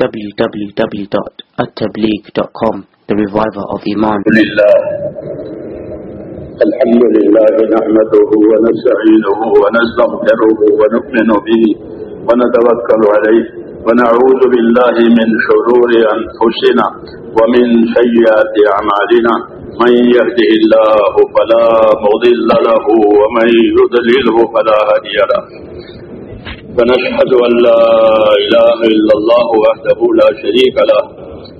www.attableek.com The Reviver of Iman. الحمد لله نحمده ونستعينه ونستغفره ونؤمن به ونتوكل عليه ونعوذ بالله من شرور أنفسنا ومن سيئات أعمالنا من يهده الله فلا مضل له ومن يضلله فلا هادي له ونشهد أن لا إله إلا الله وحده لا شريك له.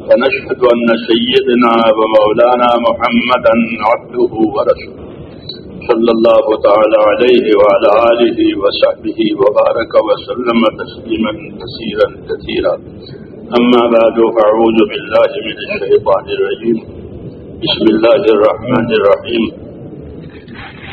ونشهد أن سيدنا ومولانا محمدا عبده ورسوله. صلى الله تعالى عليه وعلى آله وصحبه وبارك وسلم تسليما كثيرا كثيرا. أما بعد فأعوذ بالله من الشيطان الرجيم. بسم الله الرحمن الرحيم.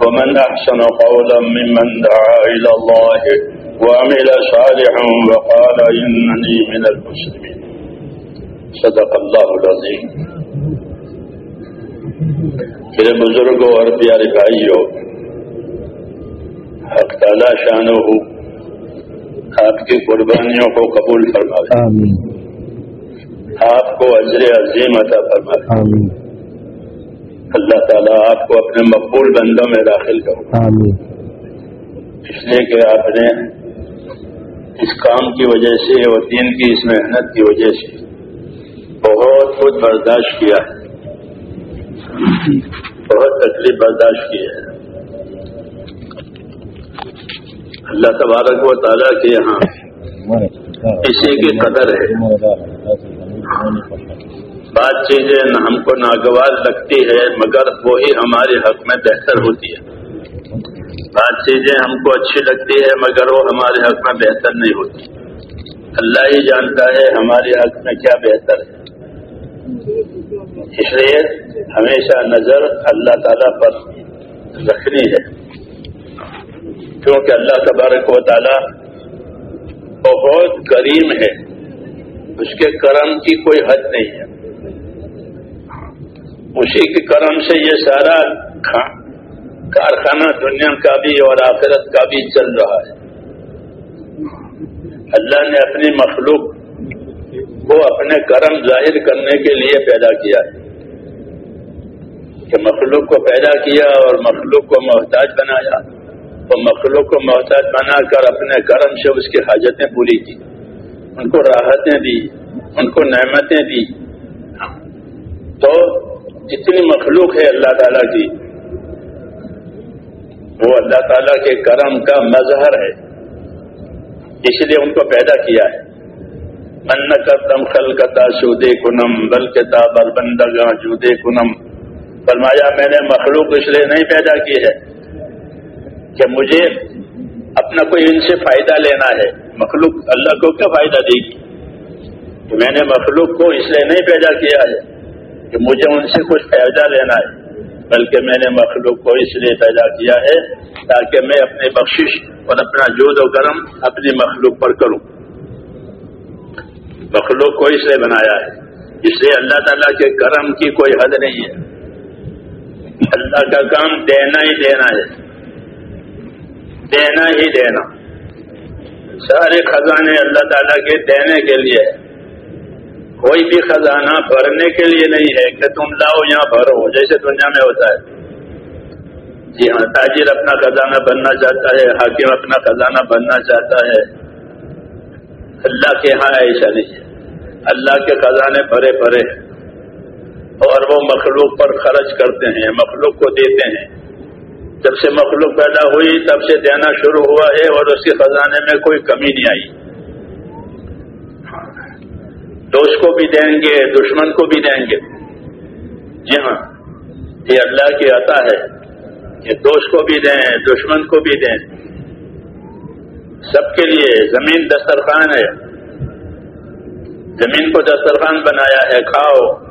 ومن أحسن قولا ممن دعا إلى الله وعمل صالحا وقال إنني من المسلمين. صدق الله العظيم. میرے بزرگوں اور پیارے بھائیوں حق تعالی شان ہو آپ کی قربانیوں کو قبول فرمائے۔ آمین۔ آپ کو اجر عظیم عطا فرمائے۔ آمین۔ اللہ تعالیٰ آپ کو اپنے مقبول بندوں میں داخل کرو۔ اس لیے کہ آپ نے اس کام کی وجہ سے اور دین کی اس محنت کی وجہ سے بہت کچھ برداشت کیا ہے۔ بہت تکلیف برداشت کی ہے۔ اللہ تبارک و تعالیٰ کے یہاں اسی کی قدر ہے۔ بات چیزیں نہ ہم کو ناگوار لگتی ہے، مگر وہی ہمارے حق میں بہتر ہوتی ہے۔ بات چیزیں ہم کو اچھی لگتی ہے، مگر وہ ہمارے حق میں بہتر نہیں ہوتی۔ اللہ ہی جانتا ہے ہمارے حق میں کیا بہتر ہے۔ اس لیے ہمیشہ نظر اللہ تعالیٰ پر رکھنی ہے۔ کیونکہ اللہ تبارک و تعالیٰ بہت کریم ہے، اس کے کرم کی کوئی حد نہیں ہے۔ اسی کے کرم سے یہ سارا کارخانہ دنیا کا بھی اور آخرت کا بھی چل رہا ہے۔ اللہ نے اپنی مخلوق کو اپنے کرم ظاہر کرنے کے لیے پیدا کیا ہے۔ کہ مخلوق کو پیدا کیا اور مخلوق کو محتاج بنایا۔ اور مخلوق کو محتاج بنا کر اپنے کرم سے اس کی حاجتیں پوری کی۔ ان کو راحتیں دی، ان کو نعمتیں دی۔ تو جتنی مخلوق ہے اللہ تعالیٰ کی، وہ اللہ تعالیٰ کے کرم کا مظہر ہے، اس لیے ان کو پیدا کیا ہے۔ من کرتم خل کتا سودے کنم بل کتاب بندگاں جودے کنم فرمایا، میں نے مخلوق اس لیے نہیں پیدا کی ہے کہ مجھے اپنا کوئی ان سے فائدہ لینا ہے۔ مخلوق اللہ کو کیا فائدہ دے گی؟ کہ میں نے مخلوق کو اس لیے نہیں پیدا کیا ہے۔ کہ مجھے ان سے کچھ فائدہ لینا ہے، بلکہ میں نے مخلوق کو اس لیے پیدا کیا ہے تاکہ میں اپنی بخشش اور اپنا جود و کرم اپنی مخلوق پر کروں۔ مخلوق کو اس لیے بنایا ہے۔ اس لیے اللہ تعالیٰ کے کرم کی کوئی حد نہیں ہے۔ اللہ کا کام دینا ہی دینا ہے۔ دینا ہی دینا۔ سارے خزانے اللہ تعالیٰ کے دینے کے لیے ہے۔ کوئی بھی خزانہ بھرنے کے لیے نہیں ہے کہ تم لاؤ یہاں بھرو، جیسے دنیا میں ہوتا ہے۔ جی ہاں تاجر اپنا خزانہ بننا چاہتا ہے، حاکم اپنا خزانہ بننا چاہتا ہے۔ اللہ کے ہاں ایسا نہیں۔ اللہ کے خزانے بھرے بھرے اور وہ مخلوق پر خرچ کرتے ہیں، مخلوق کو دیتے ہیں۔ جب سے مخلوق پیدا ہوئی، تب سے دینا شروع ہوا ہے اور اس کے خزانے میں کوئی کمی نہیں آئی۔ دوست کو بھی دیں گے، دشمن کو بھی دیں گے۔ جی ہاں یہ اللہ کی عطا ہے۔ کہ دوست کو بھی دیں، دشمن کو بھی دیں۔ سب کے لیے زمین دسترخوان ہے۔ زمین کو دسترخوان بنایا ہے، کھاؤ۔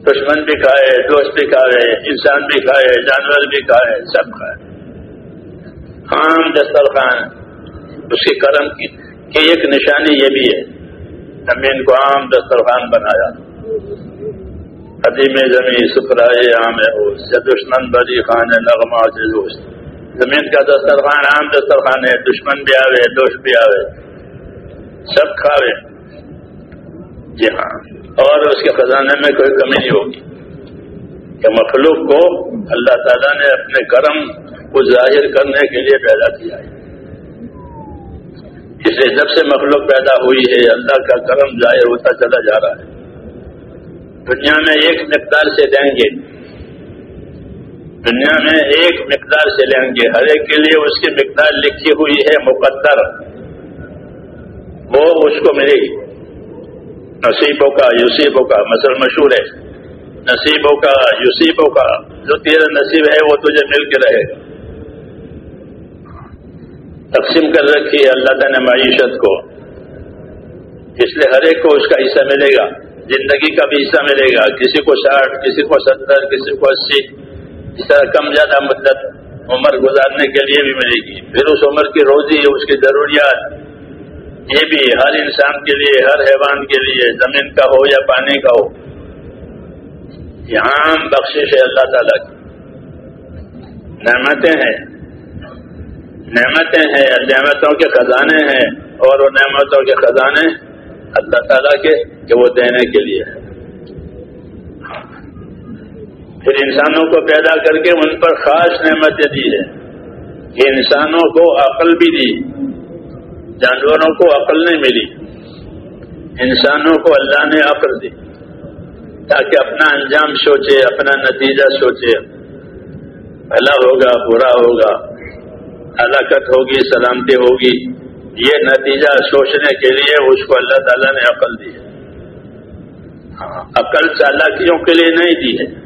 دشمن بھی کھائے، دوست بھی کھائے، انسان بھی کھائے، جانور بھی کھائے، سب کھائے۔ عام دسترخوان، اس کے کرم کی کہ ایک نشانی یہ بھی ہے۔ زمین کو عام دسترخوان بنایا۔ قدیم زمین سپرائے عام ہے۔ دشمن بری خان ہے، نغمہ سے دوست زمین کا دسترخوان عام دسترخوان ہے۔ دشمن بھی آوے دوست بھی آوے۔ سب کھاوے۔ جی ہاں۔ اور اس کے خزانے میں کوئی کمی نہیں ہوگی۔ کہ مخلوق کو اللہ تعالیٰ نے اپنے کرم کو ظاہر کرنے کے لیے پیدا کیا ہے۔ اسے جب سے مخلوق پیدا ہوئی ہے، اللہ کا کرم ظاہر ہوتا چلا جا رہا ہے۔ دنیا میں ایک مقدار سے لیں گے۔ دنیا میں ایک مقدار سے لیں گے۔ ہر ایک کے لیے اس کی مقدار لکھی ہوئی ہے، مقدر۔ وہ اس کو ملے گی نصیبوں کا، یوسیبوں کا مثل مشہور ہے۔ نصیبوں کا، یوسیبوں کا۔ جو تیرا نصیب ہے، وہ تجھے مل کے رہے گا۔ تقسیم کر رکھی ہے اللہ تعالیٰ نے معیشت کو۔ اس لیے ہر ایک کو اس کا حصہ ملے گا۔ زندگی کا بھی حصہ ملے گا۔ کسی کو ساٹھ، کسی کو ستر، کسی کو اسی۔ اس طرح کم زیادہ مدت عمر گزارنے کے لیے بھی ملے گی۔ پھر اس عمر کی روزی، اس کی ضروریات، یہ بھی ہر انسان کے لیے، ہر حیوان کے لیے، زمین کا ہو یا پانی کا ہو۔ یہاں بخشش ہے اللہ تعالیٰ کی۔ نعمتیں ہیں۔ نعمتیں ہیں، نعمتوں کے خزانے ہیں اور وہ نعمتوں کے خزانے اللہ تعالیٰ کے کہ وہ دینے کے لیے ہے پھر انسانوں کو پیدا کر کے ان پر خاص نعمتیں دی ہے کہ انسانوں کو عقل بھی دی، جانوروں کو عقل نہیں ملی، انسانوں کو اللہ نے عقل دی تاکہ اپنا انجام سوچے، اپنا نتیجہ سوچے۔ بھلا ہوگا، برا ہوگا۔ ہلاکت ہوگی، سلامتی ہوگی، یہ نتیجہ سوچنے کے لیے اس کو اللہ تعالیٰ نے عقل دی ہے۔ ہاں عقل چالاکیوں کے لیے نہیں دی ہے۔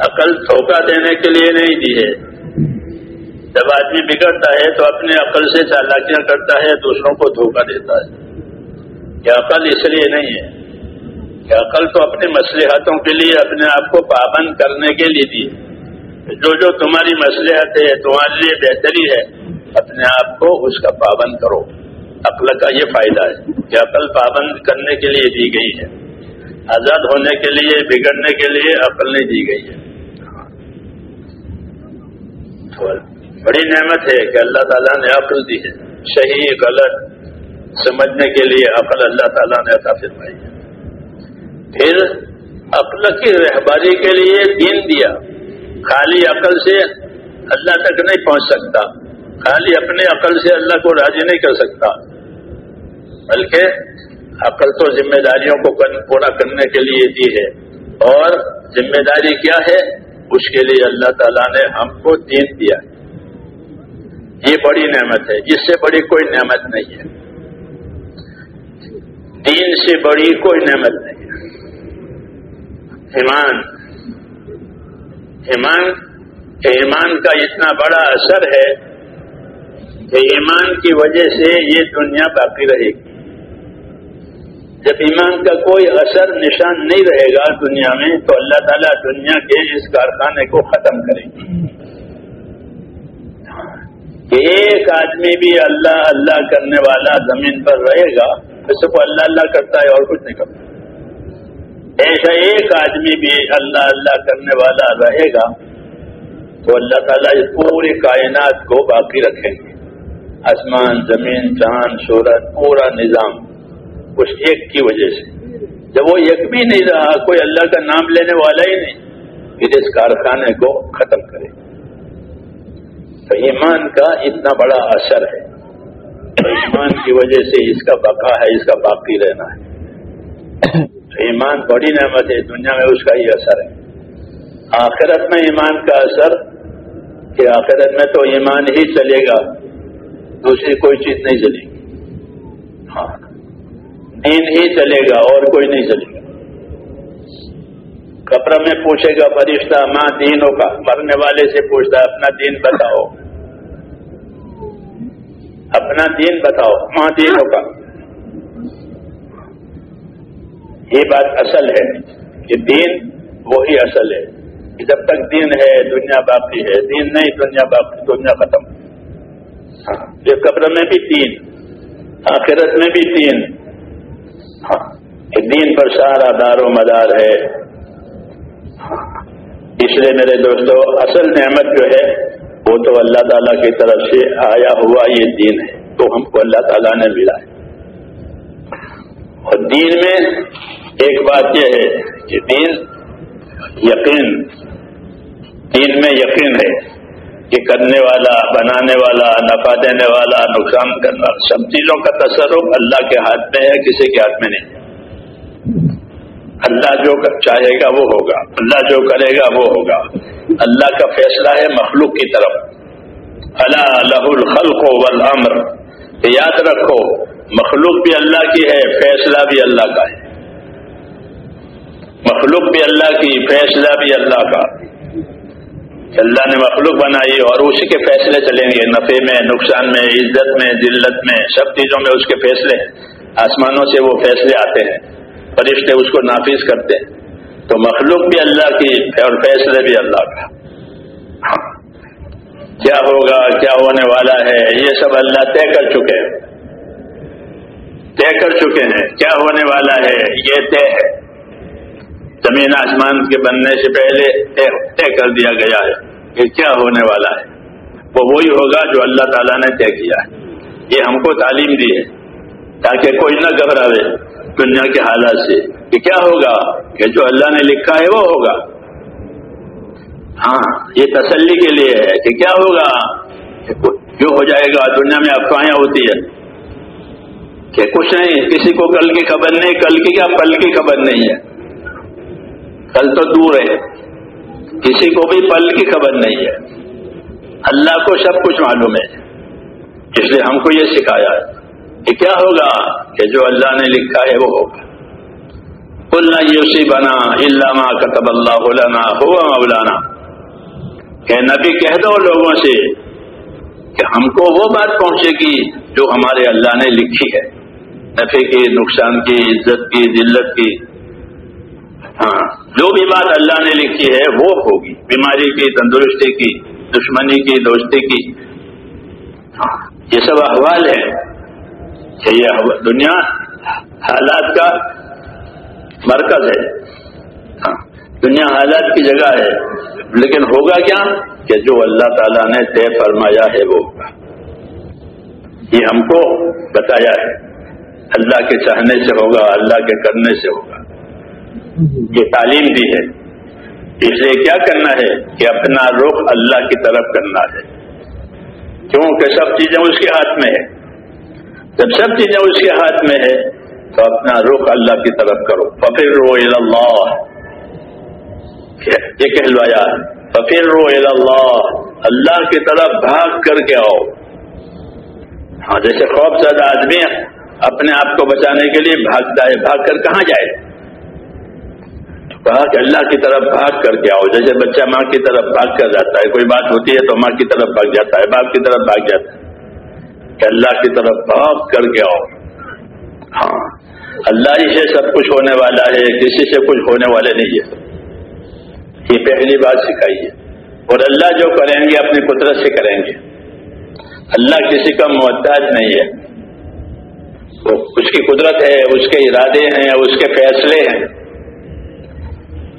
عقل دھوکہ دینے کے لیے نہیں دی ہے۔ جب آدمی بگڑتا ہے تو اپنے عقل سے چالاکیاں کرتا ہے، دوسروں کو دھوکہ دیتا ہے۔ یہ عقل اس لیے نہیں ہے کہ عقل تو اپنے مسلحتوں کے لیے، اپنے آپ کو پابند کرنے کے لیے دی ہے۔ جو جو تمہاری مسلحت ہے تمہارے لیے بہتری ہے، اپنے آپ کو اس کا پابند کرو۔ عقل کا یہ فائدہ ہے کہ عقل پابند کرنے کے لیے دی گئی ہے۔ آزاد ہونے کے لیے، بگڑنے کے لیے عقل نہیں دی گئی ہے۔ بڑی نعمت ہے کہ اللہ تعالیٰ نے عقل دی ہے۔ صحیح، غلط سمجھنے کے لیے عقل اللہ تعالیٰ نے عطا فرمائی ہے۔ پھر عقل کی رہباری کے لیے دین دیا۔ خالی عقل سے اللہ تک نہیں پہنچ سکتا۔ خالی اپنے عقل سے اللہ کو راضی نہیں کر سکتا۔ بلکہ عقل تو ذمہ داریوں کو پورا کرنے کے لیے دی ہے۔ اور ذمہ داری کیا ہے؟ اس کے لیے اللہ تعالیٰ نے ہم کو دین دیا۔ یہ بڑی نعمت ہے۔ اس سے بڑی کوئی نعمت نہیں ہے۔ دین سے بڑی کوئی نعمت نہیں ہے۔ ایمان ایمان ایمان کا اتنا بڑا اثر ہے کہ ایمان کی وجہ سے یہ دنیا باقی رہے گی۔ جب ایمان کا کوئی اثر، نشان نہیں رہے گا دنیا میں، تو اللہ تعالیٰ دنیا کے اس کارخانے کو ختم کرے گی۔ کہ ایک آدمی بھی اللہ اللہ کرنے والا زمین پر رہے گا، اس کو اللہ اللہ کرتا ہے اور کچھ نہیں کرتا۔ ایسا ایک آدمی بھی اللہ اللہ کرنے والا رہے گا تو اللہ تعالیٰ اس پوری کائنات کو باقی رکھیں گے۔ آسمان، زمین چاند سورت پورا نظام اس ایک کی وجہ سے۔ جب وہ ایک بھی نہیں رہا، کوئی اللہ کا نام لینے والا ہی نہیں، پھر اس کارخانے کو ختم کرے تو ایمان کا اتنا بڑا اثر ہے۔ تو ایمان کی وجہ سے اس کا بقا ہے، اس کا باقی رہنا ہے۔ ایمان بڑی نعمت ہے، دنیا میں اس کا ہی اثر ہے۔ آخرت میں ایمان کا اثر کہ آخرت میں تو ایمان ہی چلے گا، دوسری کوئی چیز نہیں چلے گی۔ ہاں دین ہی چلے گا، اور کوئی نہیں چلے گا۔ کپڑا میں پوچھے گا فرشتہ، ماں دینوں کا مرنے والے سے پوچھتا اپنا دین بتاؤ۔ اپنا دین بتاؤ، ماں دینوں کا یہ بات اصل ہے کہ دین وہی اصل ہے جب تک دین ہے دنیا باقی ہے، دین نہیں، دنیا باقی، دنیا ختم۔ یہ قبر میں بھی تین، آخرت میں بھی تین۔ دین پر سارا دار و مدار ہے۔ اس لیے میرے دوستو، اصل نعمت جو ہے، وہ تو اللہ تعالیٰ کی طرف سے آیا ہوا یہ دین ہے۔ تو ہم کو اللہ تعالیٰ نے ملا ہے۔ اور دین میں ایک بات یہ ہے کہ دین یقین، دین میں یقین ہے کہ کرنے والا، بنانے والا، نفع دینے والا، نقصان کرنا، سب چیزوں کا تصرف اللہ کے ہاتھ میں ہے، کسی کے ہاتھ میں نہیں۔ اللہ جو چاہے گا وہ ہوگا، اللہ جو کرے گا وہ ہوگا۔ اللہ کا فیصلہ ہے مخلوق کی طرف۔ اللہ لہ الخلق والامر یاد رکھو مخلوق بھی اللہ کی ہے، فیصلہ بھی اللہ کا ہے۔ مخلوق بھی اللہ کی، فیصلہ بھی اللہ کا۔ اللہ نے مخلوق بنائی اور اسی کے فیصلے چلیں گے نفے میں، نقصان میں، عزت میں، ذلت میں، سب چیزوں میں اس کے فیصلے۔ آسمانوں سے وہ فیصلے آتے ہیں، فرشتے اس کو نافذ کرتے ہیں۔ تو مخلوق بھی اللہ کی اور فیصلے بھی اللہ کا۔ ہاں۔ کیا ہوگا، کیا ہونے والا ہے، یہ سب اللہ طے کر چکے ہیں۔ طے کر چکے ہیں، کیا ہونے والا ہے؟ یہ طے ہے۔ زمین آسمان کے بننے سے پہلے طے کر دیا گیا ہے کہ کیا ہونے والا ہے۔ وہ وہی ہوگا جو اللہ تعالیٰ نے طے کیا ہے۔ یہ ہم کو تعلیم دی ہے، تاکہ کوئی نہ گھبراوے دنیا کے حالات سے کہ کیا ہوگا؟ کہ جو اللہ نے لکھا ہے وہ ہوگا۔ ہاں یہ تسلی کے لیے ہے کہ کیا ہوگا؟ جو ہو جائے گا، دنیا میں افواہیں ہوتی ہے کہ کچھ نہیں، کسی کو کل کی خبر نہیں، کل کی کیا؟ پل کی خبر نہیں ہے۔ کل تو دور ہے۔ کسی کو بھی پل کی خبر نہیں ہے۔ اللہ کو سب کچھ معلوم ہے۔ اس لیے ہم کو یہ سکھایا ہے کہ کیا ہوگا کہ جو اللہ نے لکھا ہے وہ ہوگا۔ کلنا یوسی بنا علامہ کتب اللہ علنا ہوا مولانا۔ کہ نبی کہہ دو لوگوں سے کہ ہم کو وہ بات پہنچے گی جو ہمارے اللہ نے لکھی ہے۔ نفے کی، نقصان کی، عزت کی، ذلت کی۔ ہاں جو بھی بات اللہ نے لکھی ہے، وہ ہوگی۔ بیماری کی، تندرستی کی، دشمنی کی، دوستی کی۔ ہاں یہ سب احوال ہیں کہ یہ دنیا حالات کا مرکز ہے۔ ہاں دنیا حالات کی جگہ ہے۔ لیکن ہوگا کیا کہ جو اللہ تعالیٰ نے طے فرمایا ہے، وہ ہوگا۔ یہ ہم کو بتایا ہے۔ اللہ کے چاہنے سے ہوگا، اللہ کے کرنے سے ہوگا۔ یہ تعلیم دی ہے۔ اس لیے کیا کرنا ہے کہ اپنا رخ اللہ کی طرف کرنا ہے۔ کیونکہ سب چیزیں اس کے ہاتھ میں ہے جب سب چیزیں اس کے ہاتھ میں ہے تو اپنا رخ اللہ کی طرف کرو۔ ففر رو اللہ یہ کہلوایا ففر رو اللہ اللہ کی طرف بھاگ کر کے آؤ۔ ہاں جیسے خوف زدہ آدمی اپنے آپ کو بچانے کے لیے بھاگتا ہے بھاگ کر کہاں جائے؟ کہا کہ اللہ کی طرف بھاگ کر کے آؤ، جیسے بچہ ماں کی طرف بھاگ کر جاتا ہے، کوئی بات ہوتی ہے تو ماں کی طرف بھاگ جاتا ہے، باپ کی طرف بھاگ جاتا ہے۔ کہ اللہ کی طرف بھاگ کر کے آؤ۔ ہاں اللہ ہی سے سب کچھ ہونے والا ہے، کسی سے کچھ ہونے والے نہیں ہے۔ یہ پہلی بات سکھائی ہے۔ اور اللہ جو کریں گے، اپنی قدرت سے کریں گے۔ اللہ کسی کا محتاج نہیں ہے۔ اس کی قدرت ہے، اس کے ارادے ہیں، اس کے فیصلے ہیں۔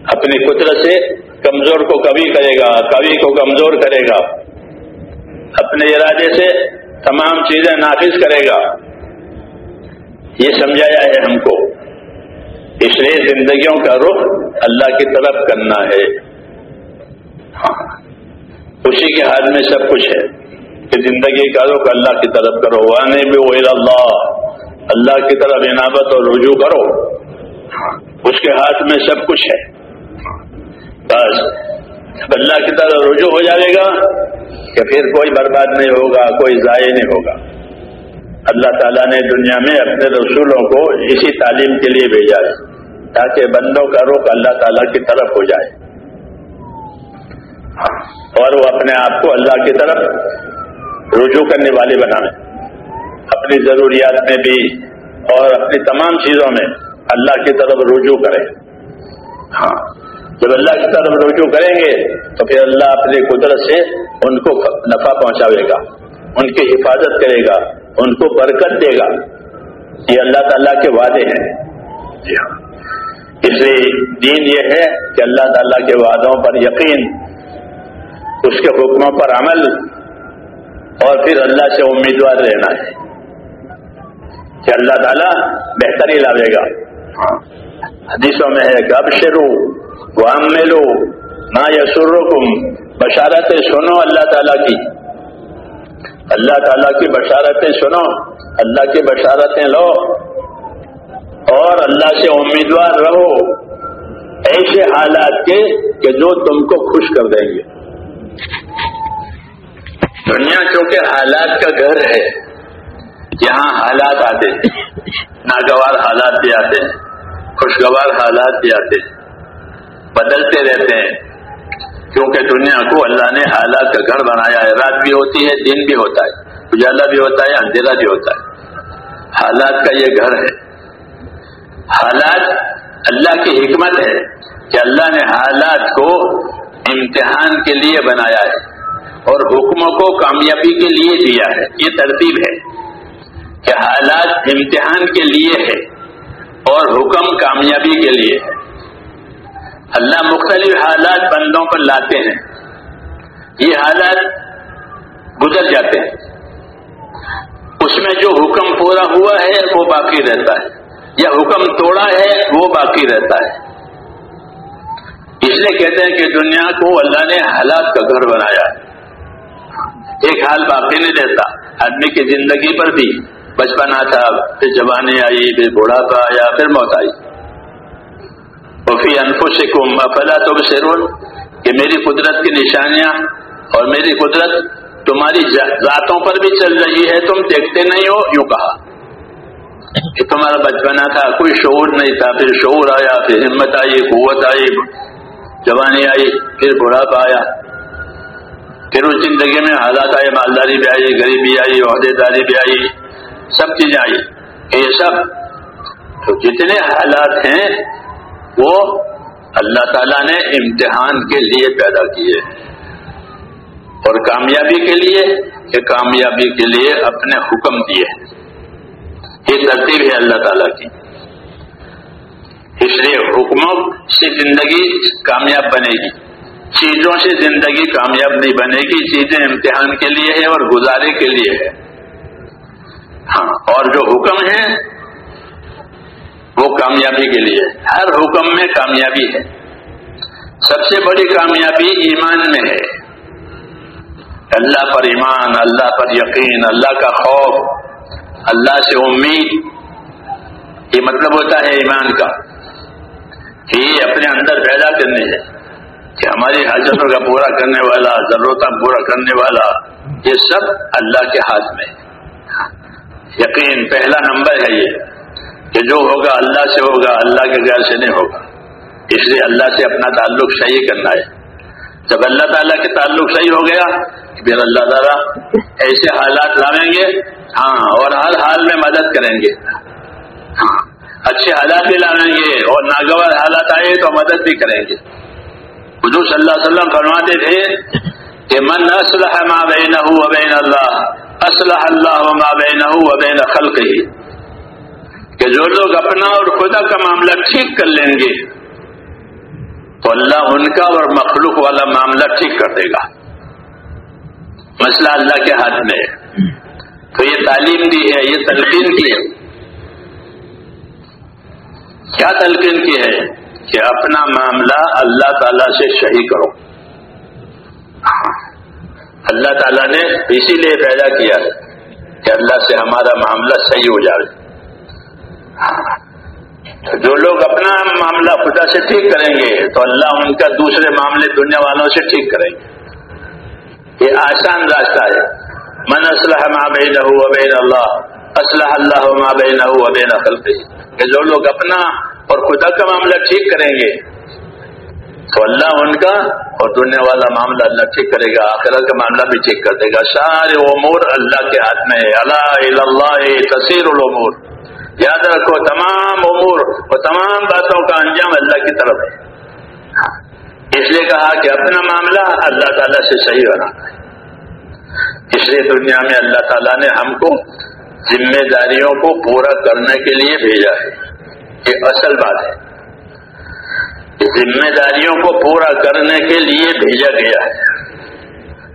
اپنی قدرت سے کمزور کو کبھی کرے گا، کبھی کو کمزور کرے گا۔ اپنے ارادے سے تمام چیزیں نافذ کرے گا۔ یہ سمجھایا ہے ہم کو۔ اس لیے زندگیوں کا رخ اللہ کی طرف کرنا ہے۔ ہاں۔ اسی کے ہاتھ میں سب کچھ ہے۔ کہ زندگی کا رخ اللہ کی طرف کرو۔ آنے بھی وہ اللہ اللہ کی طرف عنابت اور رجوع کرو۔ ہاں۔ اس کے ہاتھ میں سب کچھ ہے۔ بس۔ اللہ کی طرف رجوع ہو جائے گا کہ پھر کوئی برباد نہیں ہوگا کوئی ضائع نہیں ہوگا۔ اللہ تعالیٰ نے دنیا میں اپنے رسولوں کو اسی تعلیم کے لیے بھیجا ہے تاکہ بندوں کا رخ اللہ تعالیٰ کی طرف ہو جائے۔ اور وہ اپنے آپ کو اللہ کی طرف رجوع کرنے والے بنائیں۔ اپنی ضروریات میں بھی اور اپنی تمام چیزوں میں اللہ کی طرف رجوع کریں ہاں جب اللہ کی طرف رجوع کریں گے تو پھر اللہ اپنی قدرت سے ان کو نفع پہنچاوے گا، ان کی حفاظت کرے گا، ان کو برکت دے گا۔ یہ اللہ تعالیٰ کے وعدے ہیں۔ جی ہاں۔ اس لیے دین یہ ہے کہ اللہ تعالیٰ کے وعدوں پر یقین، اس کے حکموں پر عمل اور پھر اللہ سے امیدوار رہنا ہے۔ کہ اللہ تعالیٰ بہتری لاوے گا۔ ہاں۔ حدیثوں میں ہے کہ اب شروع وام لو نہ یسر بشارتیں سنو اللہ تعالیٰ کی۔ اللہ تعالیٰ کی بشارتیں سنو اللہ کی بشارتیں لو۔ اور اللہ سے امیدوار رہو۔ ایسے حالات کے کہ جو تم کو خوش کر دیں گے۔ دنیا چونکہ حالات کا گھر ہے یہاں حالات آتے ناگوار حالات بھی آتے ہیں۔ خوشگوار حالات بھی آتے ہیں۔ بدلتے رہتے ہیں۔ کیونکہ دنیا کو اللہ نے حالات کا گھر بنایا ہے۔ رات بھی ہوتی ہے، دن بھی ہوتا ہے۔ اجالا بھی ہوتا ہے، اندھیرا بھی ہوتا ہے۔ حالات کا یہ گھر ہے۔ حالات اللہ کی حکمت ہے کہ اللہ نے حالات کو امتحان کے لیے بنایا ہے اور حکموں کو کامیابی کے لیے دیا ہے۔ یہ ترتیب ہے۔ کہ حالات امتحان کے لیے ہے اور حکم کامیابی کے لیے ہے۔ اللہ مختلف حالات بندوں پر لاتے ہیں۔ یہ حالات گزر جاتے ہیں۔ اس میں جو حکم پورا ہوا ہے وہ باقی رہتا ہے۔ یا حکم توڑا ہے وہ باقی رہتا ہے۔ اس لیے کہتے ہیں کہ دنیا کو اللہ نے حالات کا گھر بنایا۔ ایک حال باقی نہیں رہتا۔ آدمی کی زندگی پر بھی بچپنا تھا، پھر جوانی آئی، پھر بڑھاپا آیا، پھر موت آئی۔ وفی انفسکم، افلا تبصرون، کہ میری قدرت کی نشانیاں اور میری قدرت تمہاری ذاتوں پر بھی چل رہی ہے، تم دیکھتے نہیں ہو، یوں کہا۔ کہ تمہارا بچپنا تھا، کوئی شعور نہیں تھا، پھر شعور آیا، پھر ہمت آئی، قوت آئی، جوانی آئی، پھر بڑھاپا آیا۔ پھر اس زندگی میں حالات آئے، مالداری بھی آئی، غریبی آئی، عہدے داری بھی آئی۔ سب چیزیں آئی یہ سب تو جتنے حالات ہیں، وہ اللہ تعالیٰ نے امتحان کے لیے پیدا کیے۔ اور کامیابی کے لیے، کہ کامیابی کے لیے اپنے حکم دیے۔ یہ ترتیب ہے اللہ تعالیٰ کی۔ اس لیے حکموں سے زندگی کامیاب بنے گی۔ چیزوں سے زندگی کامیاب نہیں بنے گی۔ چیزیں امتحان کے لیے ہے اور گزارے کے لیے ہے ہاں اور جو حکم ہے وہ کامیابی کے لیے ہر حکم میں کامیابی ہے۔ سب سے بڑی کامیابی ایمان میں ہے۔ اللہ پر ایمان، اللہ پر یقین، اللہ کا خوف، اللہ سے امید۔ یہ مطلب ہوتا ہے ایمان کا۔ کہ یہ اپنے اندر پیدا کرنے ہے کہ ہماری حاجتوں کا پورا کرنے والا ضرورتیں پورا کرنے والا، یہ سب اللہ کے ہاتھ میں ہے۔ یقین، پہلا نمبر ہے یہ کہ جو ہوگا اللہ سے ہوگا، اللہ کے غیر سے نہیں ہوگا۔ اس لیے اللہ سے اپنا تعلق صحیح کرنا ہے۔ جب اللہ تعالیٰ کے تعلق صحیح ہو گیا، پھر اللہ تعالیٰ ایسے حالات لاویں گے۔ ہاں اور ہر حال میں مدد کریں گے۔ ہاں اچھے حالات بھی لاویں گے اور ناگوار حالات آئے تو مدد بھی کریں گے۔ حضور صلی اللہ علیہ وسلم فرماتے تھے کہ من اسلح ما بینہ و بین اللہ اسلح اللہ ما بینہ و بین خلق ہی کہ جو لوگ اپنا اور خدا کا معاملہ ٹھیک کر لیں گے، تو اللہ ان کا اور مخلوق والا معاملہ ٹھیک کر دے گا۔ مسئلہ اللہ کے ہاتھ میں ہے۔ تو یہ تعلیم دی ہے، یہ تلقین کی ہے۔ کیا تلقین کی ہے؟ کہ اپنا معاملہ اللہ تعالی سے صحیح کرو۔ اللہ تعالیٰ نے اسی لیے پیدا کیا کہ اللہ سے ہمارا معاملہ صحیح ہو جائے جو لوگ اپنا معاملہ خدا سے ٹھیک کریں گے، تو اللہ ان کا دوسرے معاملے دنیا والوں سے ٹھیک کریں گے۔ یہ آسان راستہ ہے۔ من اسلح ما بین بین اللہ اسلح اللہ ما بین بین کہ جو لوگ اپنا اور خدا کا معاملہ ٹھیک کریں گے تو اللہ ان کا اور دنیا والا معاملہ اللہ ٹھیک کرے گا، آخرت کا معاملہ بھی ٹھیک کر دے گا۔ سارے امور اللہ کے ہاتھ میں اللہ اللہ تصیر العمور یاد رکھو، تمام امور وہ تمام باتوں کا انجام اللہ کی طرف ہے۔ اس لیے کہا کہ اپنا معاملہ اللہ تعالیٰ سے صحیح بنانا ہے اس لیے دنیا میں اللہ تعالیٰ نے ہم کو ذمہ داریوں کو پورا کرنے کے لیے بھیجا ہے۔ یہ اصل بات ہے۔ ذمہ داریوں کو پورا کرنے کے لیے بھیجا گیا ہے۔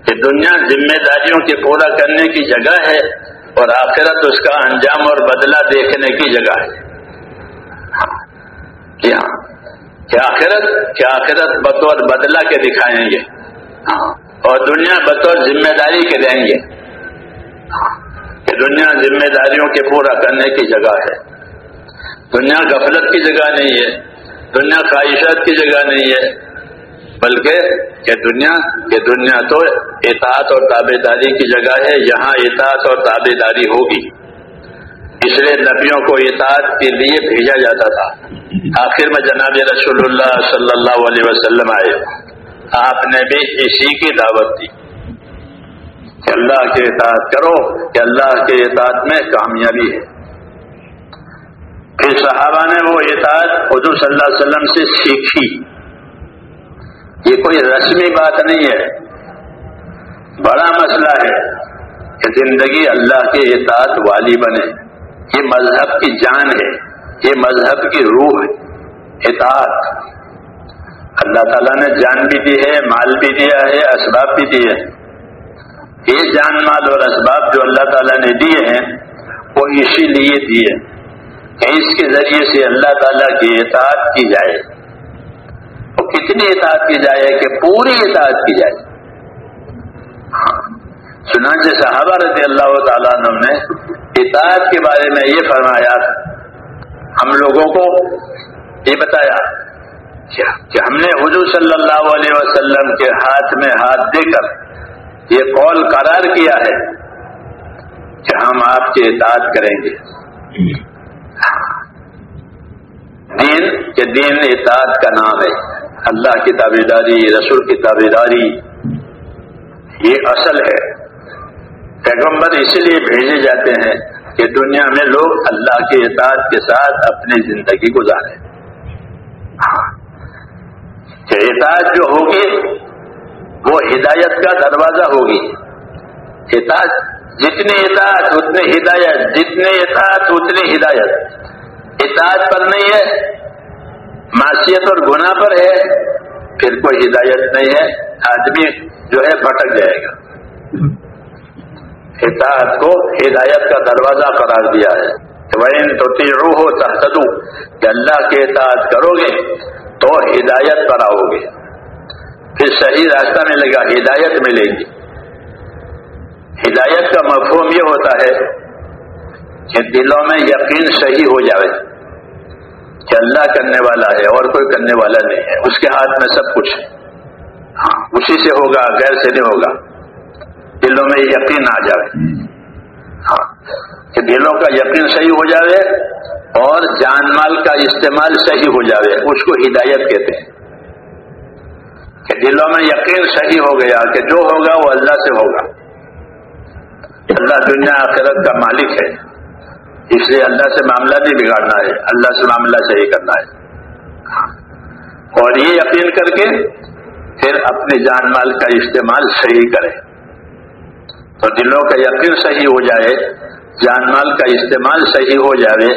کہ دنیا ذمہ داریوں کے پورا کرنے کی جگہ ہے اور آخرت اس کا انجام اور بدلہ دیکھنے کی جگہ ہے۔ ہاں کیا آخرت؟ کیا آخرت بطور بدلہ کے دکھائیں گے؟ ہاں اور دنیا بطور ذمہ داری کے دیں گے؟ کہ دنیا ذمہ داریوں کے پورا کرنے کی جگہ ہے۔ دنیا غفلت کی جگہ نہیں ہے۔ دنیا خواہشات کی جگہ نہیں ہے، بلکہ کہ دنیا کہ دنیا تو اطاعت اور تابے داری کی جگہ ہے، یہاں اطاعت اور تابے داری ہوگی۔ اس لیے نبیوں کو اطاعت کے لیے بھیجا جاتا تھا۔ آخر میں جناب رسول اللہ صلی اللہ علیہ وسلم آئے۔ آپ نے بھی اسی کی دعوت دی۔ کہ اللہ کے اطاعت کرو، کہ اللہ کے اطاعت میں کامیابی ہے۔ پھر صحابہ نے وہ اطاعت حضور صلی اللہ علیہ وسلم سے سیکھی۔ یہ کوئی رسمی بات نہیں ہے۔ بڑا مسئلہ ہے کہ زندگی اللہ کے اطاعت والی بنے۔ یہ مذہب کی جان ہے۔ یہ مذہب کی روح ہے۔ اطاعت۔ اللہ تعالیٰ نے جان بھی دی ہے، مال بھی دیا ہے، اسباب بھی دیے۔ یہ جان، مال اور اسباب جو اللہ تعالیٰ نے دیے ہیں، وہ اسی لیے دیے۔ کہ اس کے ذریعے سے اللہ تعالیٰ کی اطاعت کی جائے۔ وہ کتنی اطاعت کی جائے کہ پوری اطاعت کی جائے۔ چنانچہ صحابہ رضی اللہ تعالیٰ عنہ نے اطاعت کے بارے میں یہ فرمایا، ہم لوگوں کو یہ بتایا کہ ہم نے حضور صلی اللہ علیہ وسلم کے ہاتھ میں ہاتھ دے کر یہ قول قرار کیا ہے کہ ہم آپ کی اطاعت کریں گے۔ دین کہ دین اطاعت کا نام ہے۔ اللہ کی تابے داری، رسول کی تابے داری۔ یہ اصل ہے۔ پیغمبر اسی لیے بھیجے جاتے ہیں کہ دنیا میں لوگ اللہ کے اطاعت کے ساتھ اپنی زندگی گزارے کہ اطاعت جو ہوگی، وہ ہدایت کا دروازہ ہوگی۔ اطاعت جتنی اطاعت اتنی ہدایت جتنی اطاعت، اتنی ہدایت۔ اطاعت پر نہیں ہے معاشیت اور گناہ پر ہے، پھر کوئی ہدایت نہیں ہے، آدمی جو ہے بھٹک جائے گا۔ اطاعت کو ہدایت کا دروازہ قرار دیا ہے۔ وین تو تیرو ہو تحتدو کہ اللہ کے اطاعت کرو گے تو ہدایت پر آؤ گے۔ پھر صحیح راستہ ملے گا، ہدایت ملے گی۔ ہدایت کا مفہوم یہ ہوتا ہے کہ دلوں میں یقین صحیح ہو جائے کہ اللہ کرنے والا ہے اور کوئی کرنے والا نہیں ہے۔ اس کے ہاتھ میں سب کچھ ہے۔ ہاں اسی سے ہوگا، غیر سے نہیں ہوگا۔ دلوں میں یقین آ جائے ہاں کہ دلوں کا یقین صحیح ہو جائے اور جان مال کا استعمال صحیح ہو جائے اس کو ہدایت کہتے ہیں۔ کہ دلوں میں یقین صحیح ہو گیا کہ جو ہوگا وہ اللہ سے ہوگا۔ اللہ دنیا آخرت کا مالک ہے۔ اس لیے اللہ سے معاملہ نہیں بگاڑنا ہے، اللہ سے معاملہ صحیح کرنا ہے۔ اور یہ یقین کر کے پھر اپنے جان مال کا استعمال صحیح کرے تو دلوں کا یقین صحیح ہو جائے، جان مال کا استعمال صحیح ہو جائے،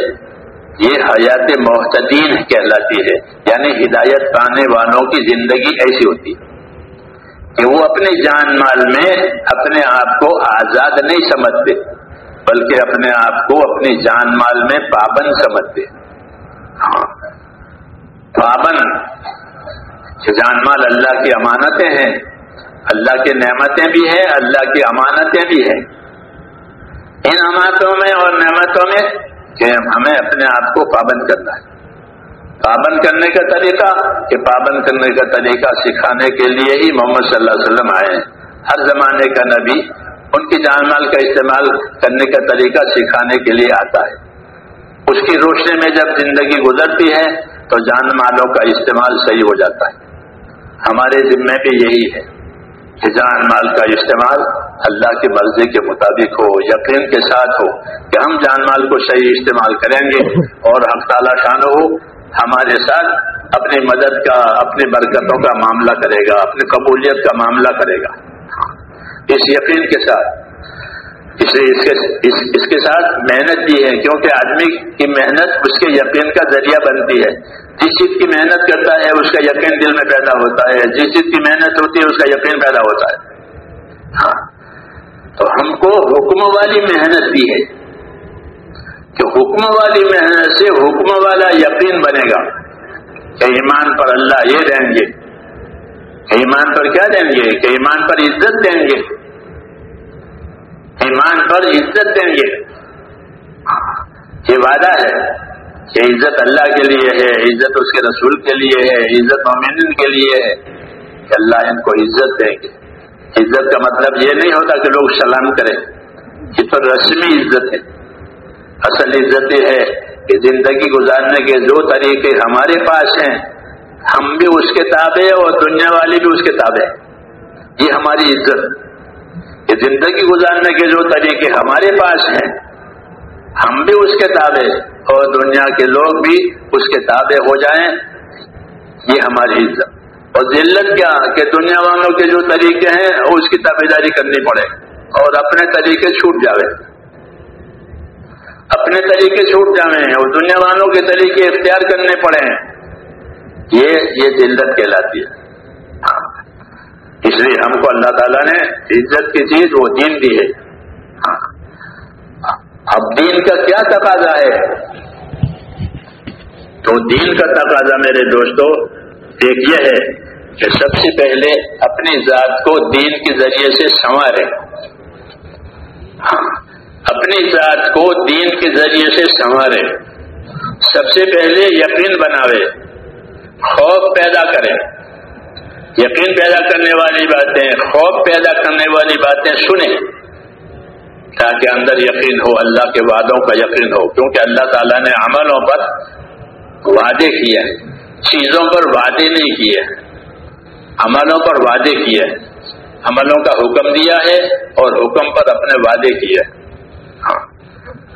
یہ حیات محتدین کہلاتی ہے۔ یعنی ہدایت پانے والوں کی زندگی ایسی ہوتی ہے۔ کہ وہ اپنے جان مال میں اپنے آپ کو آزاد نہیں سمجھتے، بلکہ اپنے آپ کو اپنی جان مال میں پابند سمجھتے۔ ہاں۔ پابند جان مال اللہ کی امانتیں ہیں، اللہ کی نعمتیں بھی ہیں، اللہ کی امانتیں بھی ہیں۔ ان امانتوں میں اور نعمتوں میں کہ ہمیں اپنے آپ کو پابند کرنا ہے۔ پابند کرنے کا طریقہ، کہ پابند کرنے کا طریقہ سکھانے کے لیے ہی محمد صلی اللہ علیہ وسلم آئے ہیں۔ ہر زمانے کا نبی ان کی جان مال کا استعمال کرنے کا طریقہ سکھانے کے لیے آتا ہے۔ اس کی روشنی میں جب زندگی گزرتی ہے، تو جان مالوں کا استعمال صحیح ہو جاتا ہے۔ ہمارے ذمے پہ یہی ہے کہ جان مال کا استعمال اللہ کی مرضی کے مطابق ہو، یقین کے ساتھ ہو، کہ ہم جان مال کو صحیح استعمال کریں گے اور حق تعالی شان ہو ہمارے ساتھ اپنی مدد کا، اپنی برکتوں کا معاملہ کرے گا، اپنی قبولیت کا معاملہ کرے گا۔ اس یقین کے ساتھ، اس لیے اس کے، اس اس کے ساتھ محنت بھی ہے، کیونکہ آدمی کی محنت اس کے یقین کا ذریعہ بنتی ہے۔ جس چیز کی محنت کرتا ہے، اس کا یقین دل میں پیدا ہوتا ہے۔ جس چیز کی محنت ہوتی ہے، اس کا یقین پیدا ہوتا ہے۔ ہاں تو ہم کو حکم والی محنت بھی ہے۔ کہ حکم والی محنت سے حکم والا یقین بنے گا۔ کہ ایمان پر اللہ یہ دیں گے۔ کہ ایمان پر کیا دیں گے؟ کہ ایمان پر عزت دیں گے۔ ایمان پر عزت دیں گے۔ یہ وعدہ ہے یہ عزت اللہ کے لیے ہے، عزت اس کے رسول کے لیے ہے، عزت مومن کے لیے ہے۔ کہ اللہ ان کو عزت دیں گے۔ عزت کا مطلب یہ نہیں ہوتا کہ لوگ سلام کریں، یہ تو رسمی عزت ہے۔ اصل عزت یہ ہے کہ زندگی گزارنے کے دو طریقے ہمارے پاس ہیں۔ ہم بھی اس کے تابع اور دنیا والی بھی اس کے تابع یہ ہماری عزت۔ کہ زندگی گزارنے کے جو طریقے ہمارے پاس ہیں۔ ہم بھی اس کے تابع اور دنیا کے لوگ بھی اس کے تابع ہو جائیں۔ یہ ہماری عزت۔ اور ذلت کیا؟ کہ دنیا والوں کے جو طریقے ہیں، اس کی تابے داری کرنی پڑے اور اپنے طریقے چھوٹ جاوے۔ اپنے طریقے چھوٹ جاوے اور دنیا والوں کے طریقے اختیار کرنے پڑے یہ یہ ذلت کہلاتی ہے۔ اس لیے ہم کو اللہ تعالیٰ نے عزت کی چیز وہ دین دی ہے۔ اب دین کا کیا تقاضا ہے؟ تو دین کا تقاضا میرے دوستو، ایک یہ ہے کہ سب سے پہلے اپنی ذات کو دین کے ذریعے سے سنوارے۔ اپنی ذات کو دین کے ذریعے سے سنوارے۔ سب سے پہلے یقین بناوے۔ خوف پیدا کرے۔ یقین پیدا کرنے والی باتیں، خوف پیدا کرنے والی باتیں سنیں۔ تاکہ اندر یقین ہو، اللہ کے وعدوں کا یقین ہو۔ کیونکہ اللہ تعالیٰ نے عملوں پر وعدے کیے۔ چیزوں پر وعدے نہیں کیے۔ عملوں پر وعدے کیے۔ عملوں کا حکم دیا ہے اور حکم پر اپنے وعدے کیے۔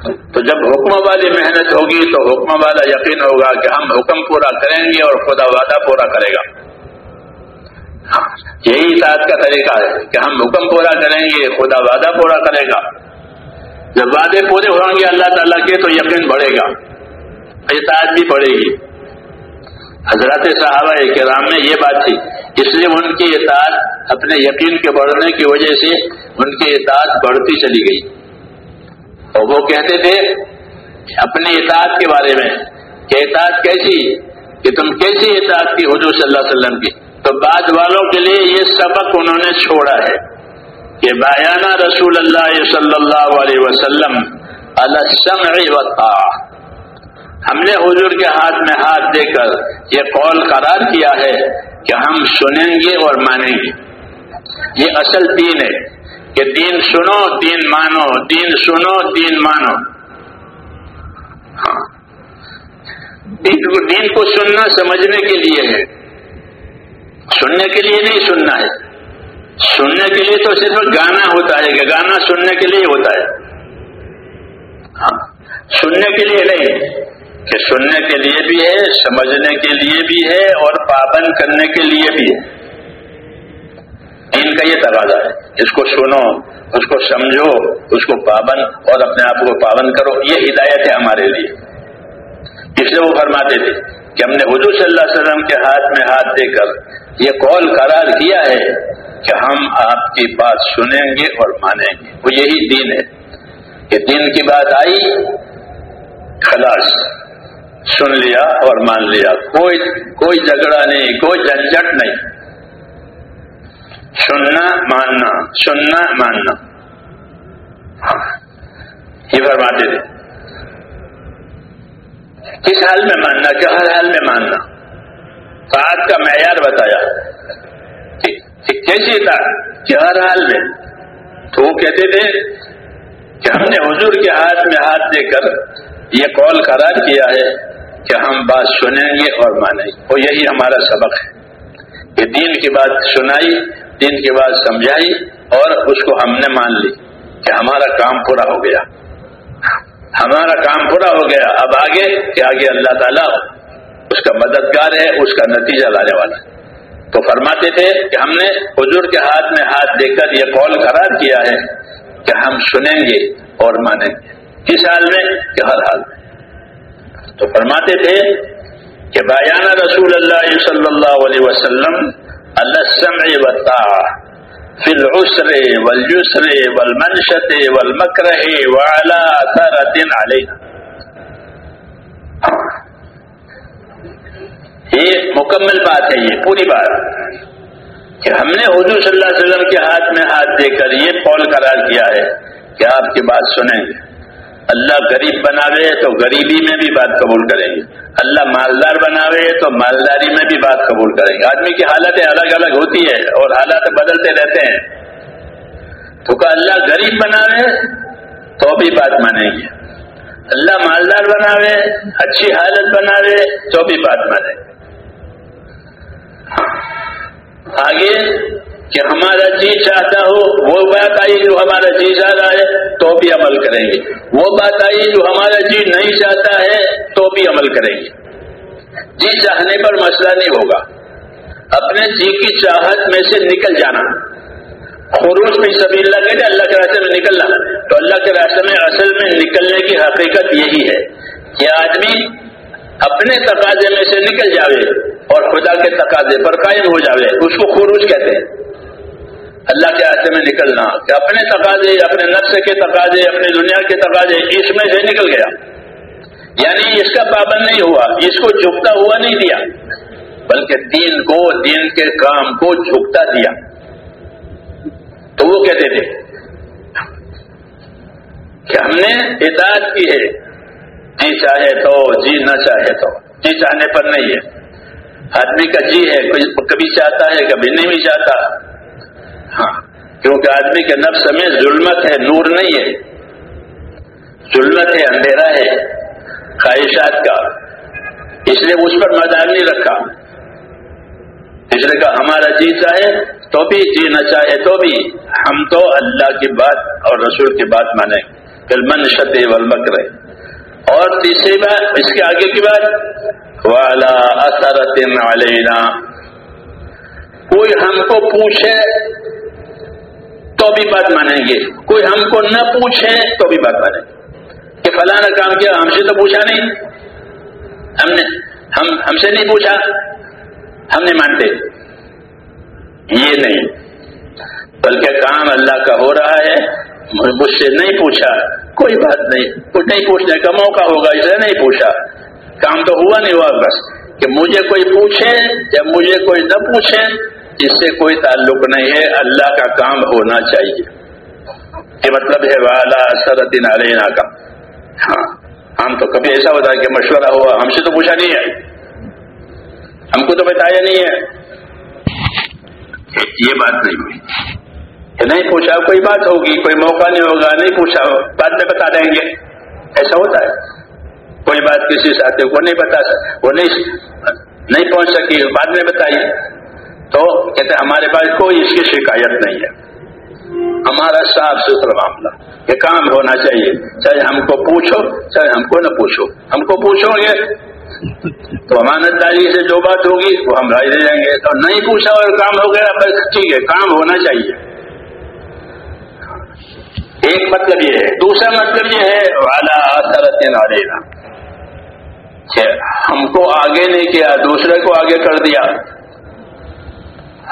تو جب حکم والی محنت ہوگی تو حکم والا یقین ہوگا کہ ہم حکم پورا کریں گے اور خدا وعدہ پورا کرے گا۔ ہاں، یہی اطاعت کا طریقہ ہے کہ ہم حکم پورا کریں گے، خدا وعدہ پورا کرے گا۔ جب وعدے پورے ہوں گے اللہ تعالیٰ کے تو یقین بڑھے گا۔ اطاعت بھی بڑھے گی۔ حضرت صحابہ کرام میں یہ بات تھی۔ اس لیے ان کی اطاعت اپنے یقین کے بڑھنے کی وجہ سے ان کی اطاعت بڑھتی چلی گئی۔ اور وہ کہتے تھے اپنی اطاعت کے بارے میں کہ اطاعت کیسی؟ کہ تم کیسی اطاعت کی حضور صلی اللہ علیہ وسلم کی؟ تو بعد والوں کے لیے یہ سبق انہوں نے چھوڑا ہے کہ بایانہ رسول اللہ صلی اللہ علیہ وسلم ہم نے حضور کے ہاتھ میں ہاتھ دے کر یہ قول قرار کیا ہے کہ ہم سنیں گے اور مانیں گے۔ یہ اصل دین ہے۔ کہ دین سنو، دین مانو، دین سنو، دین مانو۔ ہاں۔ دین کو سننا سمجھنے کے لیے ہے۔ سننے کے لیے نہیں سننا ہے۔ سننے کے لیے تو صرف گانا ہوتا ہے کہ گانا سننے کے لیے ہوتا ہے۔ ہاں۔ سننے کے لیے نہیں، کہ سننے کے لیے بھی ہے، سمجھنے کے لیے بھی ہے اور پابند کرنے کے لیے بھی ہے۔ ان کا یہ تقاضا ہے۔ اس کو سنو، اس کو سمجھو، اس کو پابند اور اپنے آپ کو پابند کرو، یہ ہدایت ہے ہمارے لیے۔ اس لیے وہ فرماتے تھے؟ کہ ہم نے حضور صلی اللہ علیہ وسلم کے ہاتھ میں ہاتھ دے کر یہ قول قرار کیا ہے کہ ہم آپ کی بات سنیں گے اور مانیں گے۔ وہ یہی دین ہے۔ کہ دین کی بات آئی، خلاص، سن لیا اور مان لیا۔ کوئی کوئی جھگڑا نہیں، کوئی جھنجٹ نہیں۔ سننا، ماننا سننا، ماننا۔ ہاں یہ فرماتے تھے۔ کس حال میں ماننا کہ ہر حال میں ماننا؟ بات کا معیار بتایا۔ کیسی تھا؟ کہ ہر حال میں؟ تو وہ کہتے تھے کہ ہم نے حضور کے ہاتھ میں ہاتھ دے کر یہ قول قرار کیا ہے کہ ہم بات سنیں گے اور مانیں۔ گے وہ یہی ہمارا سبق ہے۔ کہ دین کی بات سنائی دن کی بات سمجھائی اور اس کو ہم نے مان لی کہ ہمارا کام پورا ہو گیا۔ ہمارا کام پورا ہو گیا۔ اب آگے کہ آگے اللہ تعالیٰ اس کا مددگار ہے، اس کا نتیجہ لانے والا ہے۔ تو فرماتے تھے کہ ہم نے حضور کے ہاتھ میں ہاتھ دے کر یہ قول قرار کیا ہے کہ ہم سنیں گے اور مانیں گے۔ کس حال میں؟ کہ ہر حال میں۔ تو فرماتے تھے کہ بایانہ رسول اللہ صلی اللہ علیہ وسلم فی العسر والجسر والمنشت والمکرہ وعلا اثرت علینا یہ مکمل بات ہے، یہ پوری بات۔ کہ ہم نے حضور صلی اللہ علیہ وسلم کے ہاتھ میں ہاتھ دے کر یہ قول قرار کیا ہے کہ آپ کی بات سنیں۔ گے اللہ غریب بناوے تو غریبی میں بھی بات قبول کریں گے۔ اللہ مالدار بناوے تو مالداری میں بھی بات قبول کریں گے۔ آدمی کی حالتیں الگ الگ ہوتی ہے اور حالات بدلتے رہتے ہیں۔ تو کہ اللہ غریب بناوے تو بھی بات مانیں گے۔ اللہ مالدار بناوے، اچھی حالت بناوے تو بھی بات مانیں گے۔ آگے کہ ہمارا جی چاہتا ہو، وہ بات آئی جو ہمارا جی چاہتا ہے، تو بھی عمل کریں گے۔ وہ بات آئی جو ہمارا جی نہیں چاہتا ہے، تو بھی عمل کریں گے۔ جی چاہنے پر مسئلہ نہیں ہوگا۔ اپنے جی کی چاہت میں سے نکل جانا۔ خروج میں سبھی اللہ کہ اللہ کے راستے میں نکلنا۔ تو اللہ کے راستے میں اصل میں نکلنے کی حقیقت یہی ہے کہ آدمی اپنے تقاضے میں سے نکل جاوے اور خدا کے تقاضے پر قائم ہو جاوے۔ اس کو خروج کہتے ہیں۔ اللہ کے راستے میں نکلنا، کہ اپنے تقاضے، اپنے نفس کے تقاضے، اپنے دنیا کے تقاضے اس میں سے نکل گیا۔ یعنی اس کا پابند نہیں ہوا، اس کو جھکتا ہوا نہیں دیا، بلکہ دین کو، دین کے کام کو جھکتا دیا۔ تو وہ کہتے تھے کہ ہم نے اطاعت کی ہے جی چاہے تو جی نہ چاہے تو۔ جی چاہنے پر نہیں ہے۔ آدمی کا جی ہے، کبھی چاہتا ہے، کبھی نہیں بھی چاہتا۔ ہاں، کیونکہ آدمی کے نفس میں ظلمت ہے، نور نہیں ہے۔ ظلمت ہے، اندھیرا ہے، خواہشات کا۔ اس لیے اس پر میدان نہیں رکھا۔ اس لیے کہا، ہمارا جی چاہے تو بھی جی نہ چاہے تو بھی۔ ہم تو اللہ کی بات اور رسول کی بات مانیں۔ پھر من شد ولمک رہے اور تیسری بات، اس کے آگے کی بات والا اثرت علینا۔ کوئی ہم کو پوچھے تو بھی بات مانیں گے۔ کوئی ہم کو نہ پوچھے تو بھی بات مانیں گے۔ کہ فلانا کام کیا، ہم سے تو پوچھا نہیں۔ ہم نے، ہم ہم سے نہیں پوچھا۔ ہم نہیں مانتے۔ یہ نہیں۔ بلکہ کام اللہ کا ہو رہا ہے، مجھ سے نہیں پوچھا۔ کوئی بات نہیں۔ کچھ نہیں پوچھنے کا موقع ہوگا اسے نہیں پوچھا۔ کام تو ہوا نہیں ہوا، بس کہ مجھے کوئی پوچھے یا مجھے کوئی نہ پوچھے۔ اس سے کوئی تعلق نہیں ہے، اللہ کا کام ہونا چاہیے۔ یہ مطلب ہے والا سرد علینا کا۔ ہاں ہم تو کبھی ایسا ہوتا ہے کہ مشورہ ہوا، ہم سے تو پوچھا نہیں ہے۔ ہم کو تو بتایا نہیں ہے۔ یہ بات نہیں ہوئی۔ کہ نہیں پوچھا، کوئی بات ہوگی، کوئی موقع نہیں ہوگا، نہیں پوچھا، بعد میں بتا دیں گے۔ ایسا ہوتا ہے۔ کوئی بات کسی ساتھی کو نہیں بتا وہ نہیں نہیں پہنچ سکی، بعد میں بتائی تو کہتے ہمارے پاس کوئی اس کی شکایت نہیں ہے۔ ہمارا صاف ستھرا معاملہ۔ یہ کام ہونا چاہیے۔ چاہے ہم کو پوچھو، چاہے ہم کو نہ پوچھو۔ ہم کو پوچھو گے۔ تو امانت داری سے جو بات ہوگی، وہ ہم رائے دے جائیں گے۔ تو نہیں پوچھا اور کام ہو گیا، بس ٹھیک ہے، کام ہونا چاہیے۔ ایک مطلب یہ ہے۔ دوسرا مطلب یہ ہے والا سرت نالینا ہم کو آگے نہیں کیا، دوسرے کو آگے کر دیا۔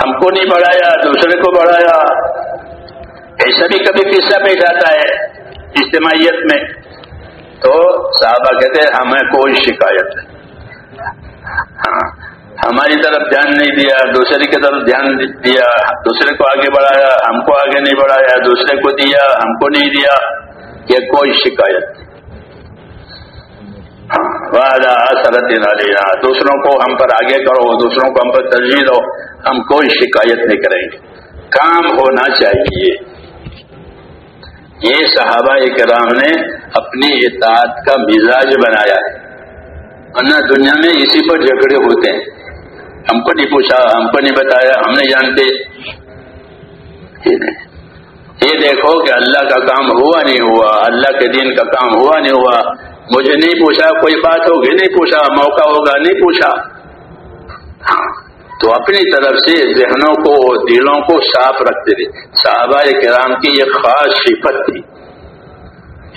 ہم کو نہیں بڑھایا، دوسرے کو بڑھایا۔ ایسا بھی کبھی قصہ پیش آتا ہے اجتماعیت میں۔ تو صحابہ کہتے ہیں، ہمیں کوئی شکایت نہیں۔ ہاں ہماری طرف دھیان نہیں دیا، دوسرے کی طرف دھیان دیا، دوسرے کو آگے بڑھایا، ہم کو آگے نہیں بڑھایا، دوسرے کو دیا، ہم کو نہیں دیا۔ یہ کوئی شکایت وعدہ سرت لینا دوسروں کو ہم پر آگے کرو، دوسروں کو ہم پر ترجیح دو۔ ہم کوئی شکایت نہیں کریں گے۔ کام ہونا چاہیے۔ یہ صحابہ کرام نے اپنی اطاعت کا مزاج بنایا ہے۔ ورنہ دنیا میں اسی پر جھگڑے ہوتے ہیں۔ ہم کو نہیں پوچھا، ہم کو نہیں بتایا، ہم نہیں جانتے۔ یہ دیکھو کہ اللہ کا کام ہوا نہیں ہوا، اللہ کے دین کا کام ہوا نہیں ہوا۔ مجھے نہیں پوچھا، کوئی بات ہوگی نہیں پوچھا، موقع ہوگا نہیں پوچھا۔ ہاں۔ تو اپنی طرف سے ذہنوں کو دلوں کو صاف رکھتے تھے صحابہ کرام کی یہ خاص صفت تھی۔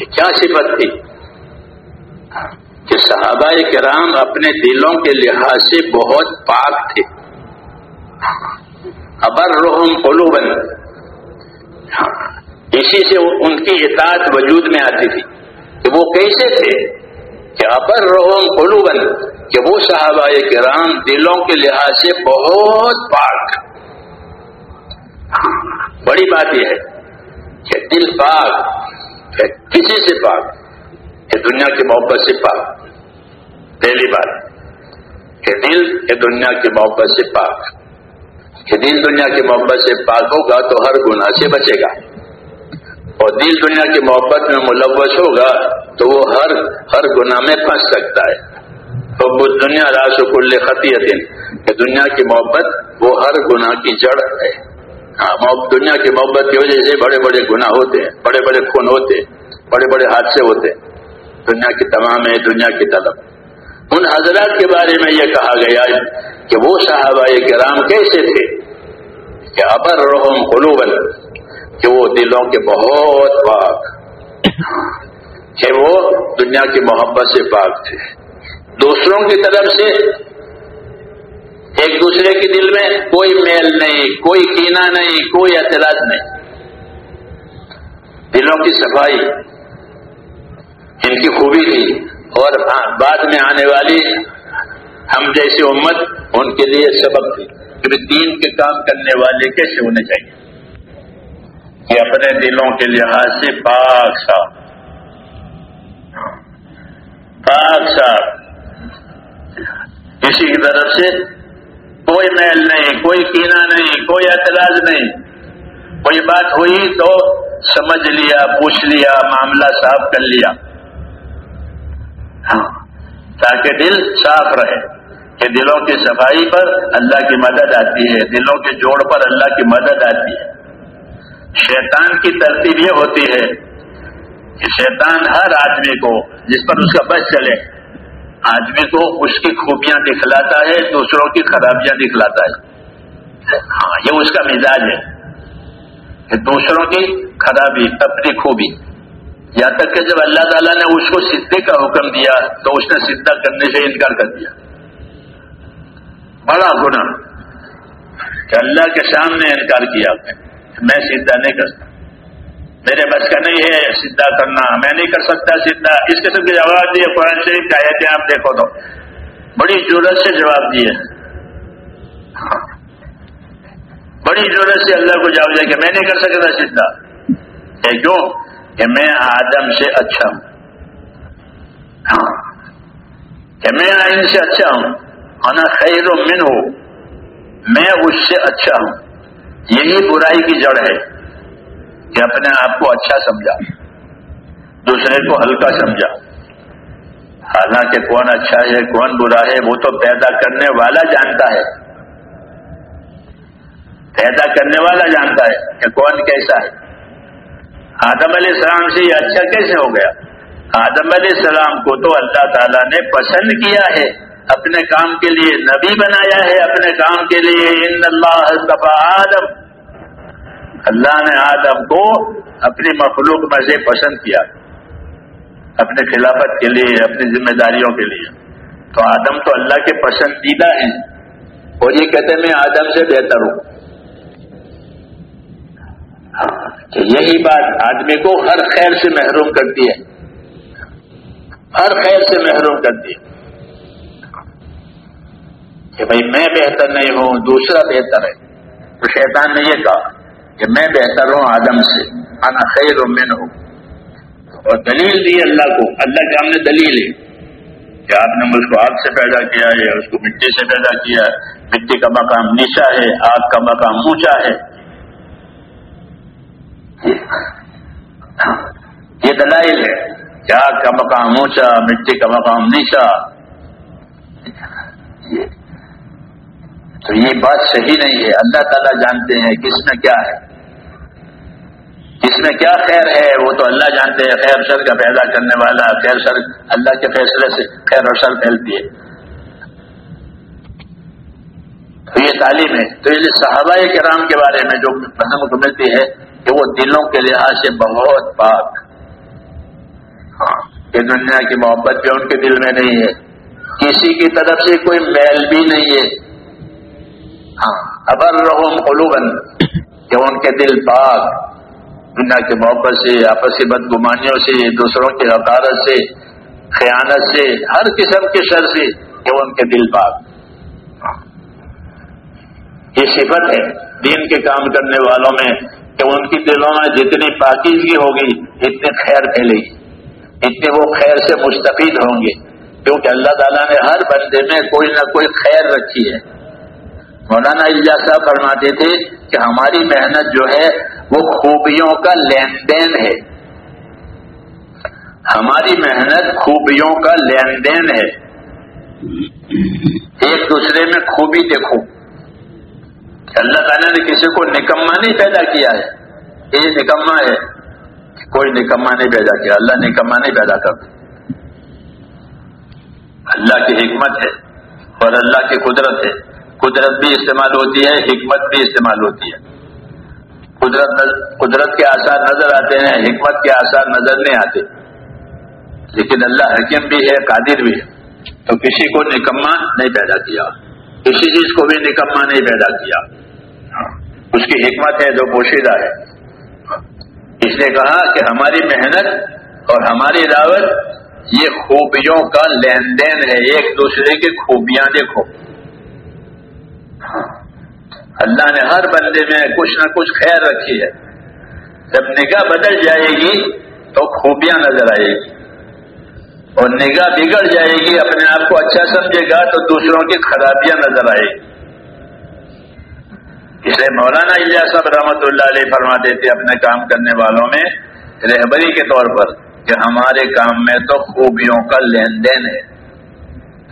کیا صفت تھی؟ کہ صحابہ کرام اپنے دلوں کے لحاظ سے بہت پاک تھے۔ ابر روحم قلوبن اسی سے ان کی اطاعت وجود میں آتی تھی۔ کہ وہ کیسے تھے؟ کہ ابر روحم قلوبن کہ وہ صحابہ کرام دلوں کے لحاظ سے بہت پاک ہاں، بڑی بات یہ ہے کہ دل پاک کسی سے پاک، کہ دنیا کی محبت سے پاک۔ پہلی بات، کہ دل کہ دنیا کی محبت سے پاک۔ کہ دل دنیا کی محبت سے پاک ہوگا تو ہر گناہ سے بچے گا۔ اور دل دنیا کی محبت میں ملوث ہوگا تو وہ ہر ہر گناہ میں پھنس سکتا ہے۔ حب دنیا راس و کل خطیت کہ دنیا کی محبت وہ ہر گناہ کی جڑ ہے۔ ہاں، دنیا کی محبت کی وجہ سے بڑے بڑے گناہ ہوتے ہیں، بڑے بڑے خون ہوتے ہیں، بڑے بڑے حادثے ہوتے ہیں۔ دنیا کی تمام ہے، دنیا کی طلب۔ ان حضرات کے بارے میں یہ کہا گیا کہ وہ صحابہ کرام کیسے تھے؟ کہ ابر رحم قلوبل کہ وہ دلوں کے بہت پاک۔ ہاں، کہ وہ دنیا کی محبت سے پاک تھے۔ دوسروں کی طرف سے ایک دوسرے کے دل میں کوئی میل نہیں، کوئی کینا نہیں، کوئی اعتراض نہیں۔ دلوں کی صفائی ان کی خوبی تھی اور بعد میں آنے والی ہم جیسی امت ان کے لیے سبق تھی۔ کہ دین کے کام کرنے والے کیسے ہونے چاہیے؟ کہ اپنے دلوں کے لحاظ سے پاک صاف پاک صاف کسی کی طرف سے کوئی میل نہیں، کوئی کینا نہیں، کوئی اعتراض نہیں۔ کوئی بات ہوئی تو سمجھ لیا، پوچھ لیا، معاملہ صاف کر لیا۔ ہاں تاکہ دل صاف رہے کہ دلوں کی صفائی پر اللہ کی مدد آتی ہے، دلوں کے جوڑ پر اللہ کی مدد آتی ہے۔ شیطان کی ترتیب یہ ہوتی ہے کہ شیطان ہر آدمی کو جس پر اس کا بس چلے آدمی کو اس کی خوبیاں دکھلاتا ہے، دوسروں کی خرابیاں دکھلاتا ہے۔ ہاں یہ اس کا مزاج ہے۔ کہ دوسروں کی خرابی، اپنی خوبی۔ یہاں تک کہ جب اللہ تعالیٰ نے اس کو سدھے کا حکم دیا، تو اس نے سدھا کرنے سے انکار کر دیا۔ بڑا گنا کہ اللہ کے سامنے انکار کیا میں سدھا نہیں کرتا۔ میرے بس کا نہیں ہے سیدھا کرنا۔ میں نہیں کر سکتا سیدھا اس قسم کے جواب دیے قرآن شریف کا آیتیں آپ دیکھو تو۔ بڑی ضرورت سے جواب دیے۔ بڑی ضرورت سے اللہ کو جواب دیا کہ میں نہیں کر سکتا سیدھا کیوں؟ کہ میں آدم سے اچھا ہوں۔ ہاں۔ کہ میں ان سے اچھا ہوں۔ انا خیر و من ہوں میں اس سے اچھا ہوں۔ یہی برائی کی جڑ ہے۔ کہ اپنے آپ کو اچھا سمجھا، دوسرے کو ہلکا سمجھا۔ حالانکہ کون اچھا ہے، کون برا ہے، وہ تو پیدا کرنے والا جانتا ہے۔ پیدا کرنے والا جانتا ہے کہ کون کیسا ہے۔ آدم علیہ السلام سے یہ اچھا کیسے ہو گیا؟ آدم علیہ السلام کو تو اللہ تعالیٰ نے پسند کیا ہے۔ اپنے کام کے لیے نبی بنایا ہے، اپنے کام کے لیے ان اللہ آدم۔ اللہ نے آدم کو اپنی مخلوق میں سے پسند کیا، اپنے خلافت کے لیے، اپنی ذمہ داریوں کے لیے۔ تو آدم تو اللہ کے پسندیدہ ہیں۔ اور یہ کہتے میں آدم سے بہتر ہوں۔ کہ یہی بات آدمی کو ہر خیر سے محروم کرتی ہے۔ ہر خیر سے محروم کرتی ہے۔ کہ بھائی میں بہتر نہیں ہوں، دوسرا بہتر ہے۔ تو شیطان نے یہ کہا۔ کہ میں بہتر ہوں آدم سے، انا خیر من ہوں اور دلیل دی اللہ کو، اللہ کے ہم نے دلیل ہے کہ آپ نے مجھ کو آگ سے پیدا کیا ہے، اس کو مٹی سے پیدا کیا ہے۔ مٹی کا مقام نیچا ہے، آگ کا مقام اونچا ہے۔ یہ دلائل ہے کہ آگ کا مقام اونچا، مٹی کا مقام نیچا۔ تو یہ بات صحیح نہیں ہے۔ اللہ تعالیٰ جانتے ہیں کہ اس میں کیا ہے۔ اس میں کیا خیر ہے، وہ تو اللہ جانتے ہیں۔ خیر شر کا پیدا کرنے والا، خیر شر اللہ کے فیصلے سے خیر اور شر پھیلتی ہے۔ تو یہ تعلیم ہے۔ تو یہ صحابہ کرام کے بارے میں جو پسند کو ملتی ہے کہ وہ دلوں کے لحاظ سے بہت پاک۔ ہاں یہ دنیا کی محبت بھی ان کے دل میں نہیں ہے۔ کسی کی طرف سے کوئی میل بھی نہیں ہے۔ ہاں ابر رحم قلوبن کہ ان کے دل پاک، دنیا کی محبت سے، آپس کی بدگمانیوں سے، دوسروں کی حقارت سے، خیانت سے، ہر قسم کے شر سے، کہ ان کے دل پاک۔ یہ صفت ہے دین کے کام کرنے والوں میں، کہ ان کی دلوں میں جتنی پاکیزگی ہوگی اتنی خیر پھیلے گی۔ اتنے وہ خیر سے مستفید ہوں گے، کیونکہ اللہ تعالیٰ نے ہر بندے میں کوئی نہ کوئی خیر رکھی ہے۔ مولانا اجازہ فرماتے تھے کہ ہماری محنت جو ہے وہ خوبیوں کا لین دین ہے۔ ہماری محنت خوبیوں کا لین دین ہے۔ ایک دوسرے میں خوبی دیکھو۔ اللہ تعالیٰ نے کسی کو نکما نہیں پیدا کیا ہے۔ یہ نکما ہے کوئی نکما نہیں پیدا کیا۔ اللہ نکما نہیں پیدا کرتا۔ اللہ کی حکمت ہے اور اللہ کی قدرت ہے۔ قدرت بھی استعمال ہوتی ہے، حکمت بھی استعمال ہوتی ہے۔ قدرت قدرت کے آثار نظر آتے ہیں، حکمت کے آثار نظر نہیں آتے۔ لیکن اللہ حکیم بھی ہے، قادر بھی ہے۔ تو کسی کو نکما نہیں پیدا کیا۔ کسی چیز کو بھی نکما نہیں پیدا کیا۔ اس کی حکمت ہے، جو پوشیدہ ہے۔ اس نے کہا کہ ہماری محنت اور ہماری راوت، یہ خوبیوں کا لین دین ہے۔ ایک دوسرے کی خوبیاں دیکھو۔ اللہ نے ہر بندے میں کچھ نہ کچھ خیر رکھی ہے۔ جب نگاہ بدل جائے گی تو خوبیاں نظر آئے گی۔ اور نگاہ بگڑ جائے گی، اپنے آپ کو اچھا سمجھے گا تو دوسروں کی خرابیاں نظر آئے گی۔ اسے مولانا اللہ صاحب رحمۃ اللہ علیہ فرما دیتے اپنے کام کرنے والوں میں، رہبری کے طور پر، کہ ہمارے کام میں تو خوبیوں کا لین دین ہے۔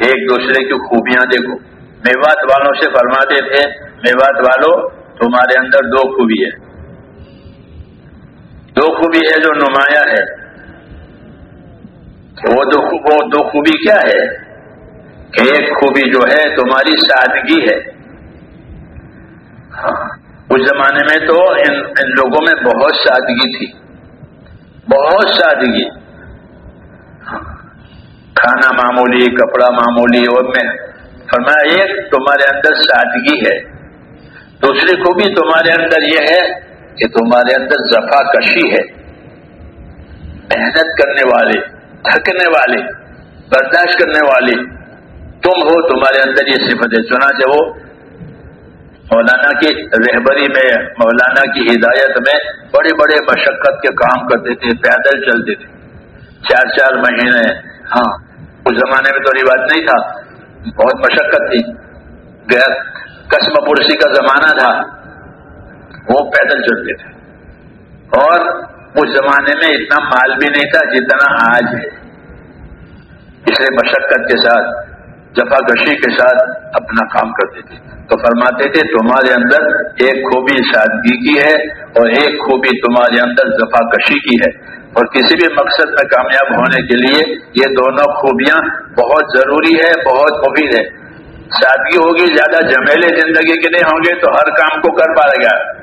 ایک دوسرے کی خوبیاں دیکھو۔ میوات والوں سے فرماتے تھے میوات والوں تمہارے اندر دو خوبی ہے۔ دو خوبی ہے جو نمایاں ہے۔ وہ دو وہ دو خوبی کیا ہے؟ کہ ایک خوبی جو ہے تمہاری سادگی ہے۔ اس زمانے میں تو ان ان لوگوں میں بہت سادگی تھی۔ بہت سادگی۔ کھانا معمولی، کپڑا معمولی، اور میں فرمایا ایک تمہارے اندر سادگی ہے۔ دوسری خوبی تمہارے اندر یہ ہے کہ تمہارے اندر زفا کشی ہے۔ محنت کرنے والے، تھکنے والے، برداشت کرنے والے، تم ہو تمہارے اندر یہ صفت ہے۔ چنانچہ وہ مولانا کی رہبری میں، مولانا کی ہدایت میں بڑے بڑے مشقت کے کام کرتے تھے، پیدل چلتے تھے۔ چار چار مہینے ہاں اس زمانے میں تو رواج نہیں تھا، بہت مشقت تھی۔ قسم پرسی کا زمانہ تھا، وہ پیدل چلتے تھے۔ اور اس زمانے میں اتنا مال بھی نہیں تھا جتنا آج ہے۔ اس لیے مشقت کے ساتھ جفا کشی کے ساتھ اپنا کام کرتے تھے۔ تو فرماتے تھے، تمہارے اندر ایک خوبی سادگی کی ہے اور ایک خوبی تمہارے اندر جفا کشی کی ہے۔ اور کسی بھی مقصد میں کامیاب ہونے کے لیے یہ دونوں خوبیاں بہت ضروری ہے، بہت مفید ہے۔ سادگی ہوگی، زیادہ جمیلے زندگی کے نہیں ہوں گے تو ہر کام کو کر پائے گا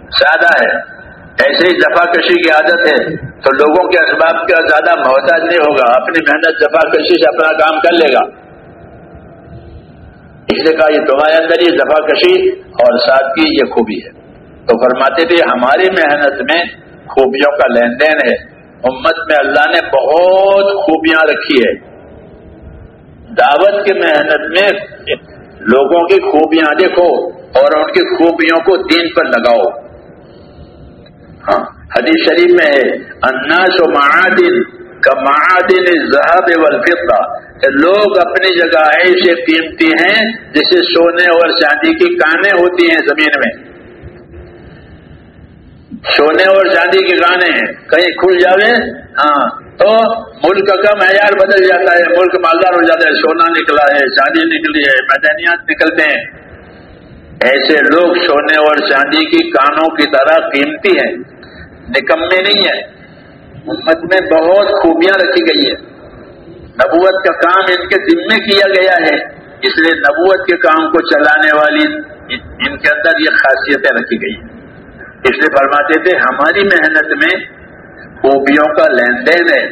سادہ ہے۔ ایسے ہی جفا کشی کی عادت ہے۔ تو لوگوں کے اسباب کا زیادہ محتاج نہیں ہوگا۔ اپنی محنت جفا کشی سے اپنا کام کر لے گا۔ اس لیے کہا، یہ تمہارے اندر یہ جفا کشی اور سادگی یہ خوبی ہے۔ تو فرماتے تھے ہماری محنت میں خوبیوں کا لین دین ہے۔ امت میں اللہ نے بہت خوبیاں رکھی ہے۔ دعوت کی محنت میں لوگوں کی خوبیاں دیکھو اور ان کی خوبیوں کو دین پر لگاؤ۔ ہاں حدیث شریف میں ہے اناس و معادن کا معادن زہب والفقہ لوگ اپنی جگہ ایسے قیمتی ہیں جیسے سونے اور چاندی کی کانیں ہوتی ہیں زمین میں۔ سونے اور چاندی کی کانیں ہیں، کہیں کھل جاوے ہاں تو ملک کا معیار بدل جاتا ہے؟ ملک مالدار ہو جاتا ہے، سونا نکلا ہے، چاندی نکلی ہے، میدانیات نکلتے ہیں۔ ایسے لوگ سونے اور چاندی کی کانوں کی طرح قیمتی ہیں، نکمے نہیں ہیں۔ امت میں بہت خوبیاں رکھی گئی ہیں۔ نبوت کا کام ان کے ذمے کیا گیا ہے، اس لیے نبوت کے کام کو چلانے والی ان کے اندر یہ خاصیتیں رکھی گئی ہیں۔ اس لیے فرماتے تھے، ہماری محنت میں خوبیوں کا لین دین ہے۔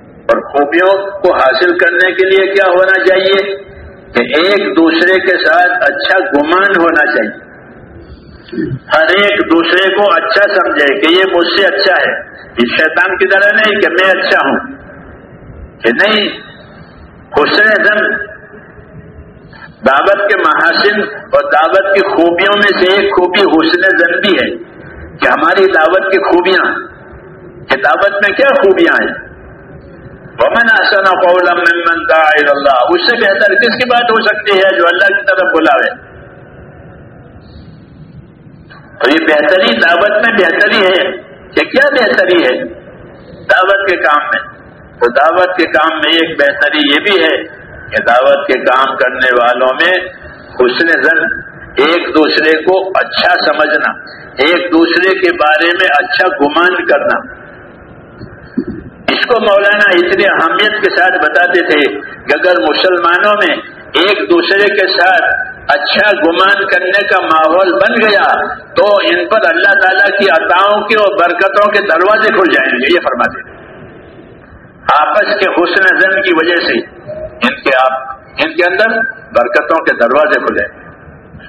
اور خوبیوں کو حاصل کرنے کے لیے کیا ہونا چاہیے؟ کہ ایک دوسرے کے ساتھ اچھا گمان ہونا چاہیے۔ ہر ایک دوسرے کو اچھا سمجھے کہ یہ مجھ سے اچھا ہے۔ اس شیطان کی طرح نہیں کہ میں اچھا ہوں۔ کہ نہیں، حسن زن دعوت کے محاسن اور دعوت کی خوبیوں میں سے ایک خوبی حسن زن بھی ہے کہ ہماری دعوت کی خوبیاں دعوت میں کیا خوبیاں ہیں؟ ومن آسنا قولا ممن دعا الى اللہ اس سے بہتر کس کی بات ہو سکتی ہے جو اللہ کی طرف بلاوے؟ تو یہ بہتری دعوت میں بہتری ہے۔ کہ کیا بہتری ہے؟ دعوت کے کام میں۔ تو دعوت کے کام میں ایک بہتری یہ بھی ہے کہ دعوت کے کام کرنے والوں میں حسن زن، ایک دوسرے کو اچھا سمجھنا، ایک دوسرے کے بارے میں اچھا گمان کرنا۔ اس کو مولانا اتنی اہمیت کے ساتھ بتاتے تھے کہ اگر مسلمانوں میں ایک دوسرے کے ساتھ اچھا گمان کرنے کا ماحول بن گیا تو ان پر اللہ تعالیٰ کی عطاؤں کے اور برکتوں کے دروازے کھل جائیں گے، یہ فرماتے تھے۔ آپس کے حسن زن کی وجہ سے ان کے آپ، ان کے اندر برکتوں کے دروازے کھلے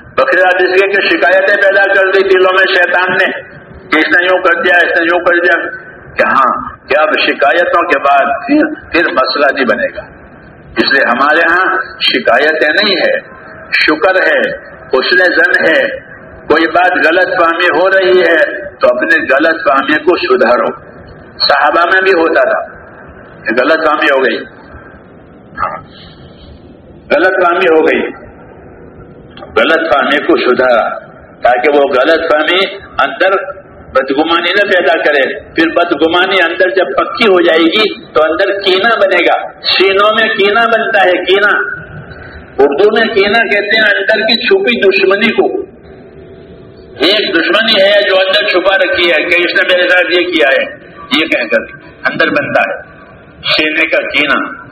بکرا جس کے شکایتیں پیدا کر دی دلوں میں شیطان نے کہ اس نے یوں کر دیا، اس نے یوں کر دیا۔ کہ ہاں کہ اب شکایتوں کے بعد پھر پھر مسئلہ نہیں بنے گا۔ اس لیے ہمارے ہاں شکایتیں نہیں ہے، شکر ہے، حسن زن ہے۔ کوئی بات غلط فہمی ہو رہی ہے تو اپنے غلط فہمی کو سدھارو۔ صحابہ میں بھی ہوتا تھا۔ غلط فہمی ہو گئی۔ ہاں۔ غلط فہمی ہو گئی۔ غلط فہمی کو سدھارا تاکہ وہ غلط فہمی اندر بدگمانی نہ پیدا کرے۔ پھر بدگمانی اندر جب پکی ہو جائے گی تو اندر کینا بنے گا۔ سینوں میں کینا بنتا ہے، کینا۔ اردو میں کینا کہتے ہیں، اندر کی چھپی دشمنی کو۔ ایک دشمنی ہے جو اندر چھپا رکھی ہے، کہ اس نے میرے ساتھ یہ کیا ہے۔ یہ کہہ کر اندر بنتا ہے۔ سینے کا کینا۔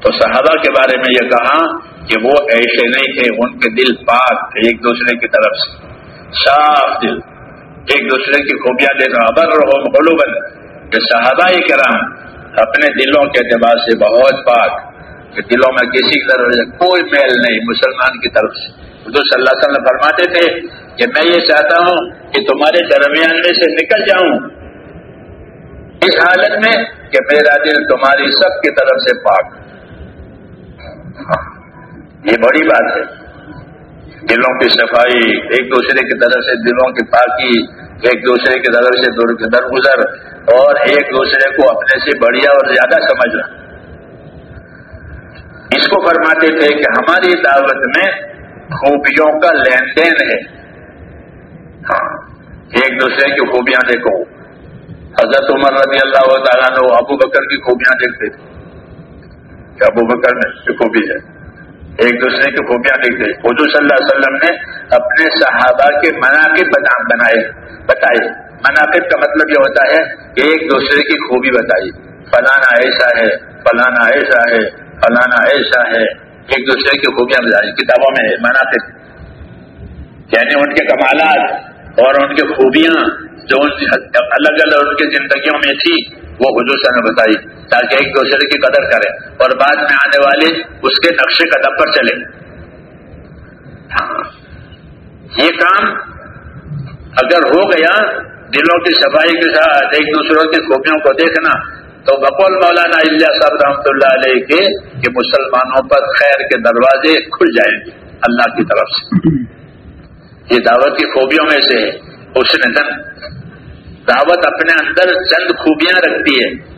تو صحابہ کے بارے میں یہ کہا کہ وہ ایسے نہیں تھے، ان کے دل پاک ایک دوسرے کی طرف سے۔ صاف دل۔ ایک دوسرے کی خوبیاں دیکھا ابر رہو غلوبن کہ صحابہ کرام اپنے دلوں کے اعتبار سے بہت پاک۔ کہ دلوں میں کسی کی کوئی میل نہیں مسلمان کی طرف سے۔ اردو صلی اللہ علیہ وسلم فرماتے تھے کہ میں یہ چاہتا ہوں کہ تمہارے درمیان میں سے نکل جاؤں۔ اس حالت میں کہ میرا دل تمہاری سب کی طرف سے پاک۔ یہ بڑی بات ہے۔ دلوں کی صفائی، ایک دوسرے کی طرف سے دلوں کی پاکی، ایک دوسرے کی طرف سے درگزر، اور ایک دوسرے کو اپنے سے بڑھیا اور زیادہ سمجھنا۔ اس کو فرماتے تھے کہ ہماری دعوت میں خوبیوں کا لین دین ہے۔ ہاں ایک دوسرے کی خوبیاں دیکھو۔ حضرت عمر رضی اللہ تعالیٰ نے ابو بکر کی خوبیاں دیکھتے تھے۔ کہ ابو بکر میں خوبی ہے۔ ایک دوسرے کی خوبیاں دیکھتے حضور صلی اللہ علیہ وسلم نے اپنے صحابہ کے مناقب بنائے، بتائے۔ مناقب کا مطلب یہ ہوتا ہے کہ ایک دوسرے کی خوبی بتائی۔ فلانا ایسا ہے فلانا ایسا ہے فلانا ایسا ہے۔ ایک دوسرے کی خوبیاں بتائی۔ کتابوں میں مناقب۔ یعنی ان کے کمالات اور ان کی خوبیاں جو الگ الگ ان کی زندگیوں میں تھی۔ وہ حضور صلی اللہ نے بتائی، تاکہ ایک دوسرے کی قدر کرے اور بعد میں آنے والے اس کے نقشے قدم پر چلے۔ یہ کام اگر ہو گیا دلوں کی صفائی کے ساتھ، ایک دوسروں کی خوبیوں کو دیکھنا، تو بقول مولانا اللہ صاحب رحمۃ اللہ علیہ کے، کہ مسلمانوں پر خیر کے دروازے کھل جائیں گے اللہ کی طرف سے۔ یہ دعوت کی خوبیوں میں سے اس نے دعوت اپنے اندر چند خوبیاں رکھتی ہے۔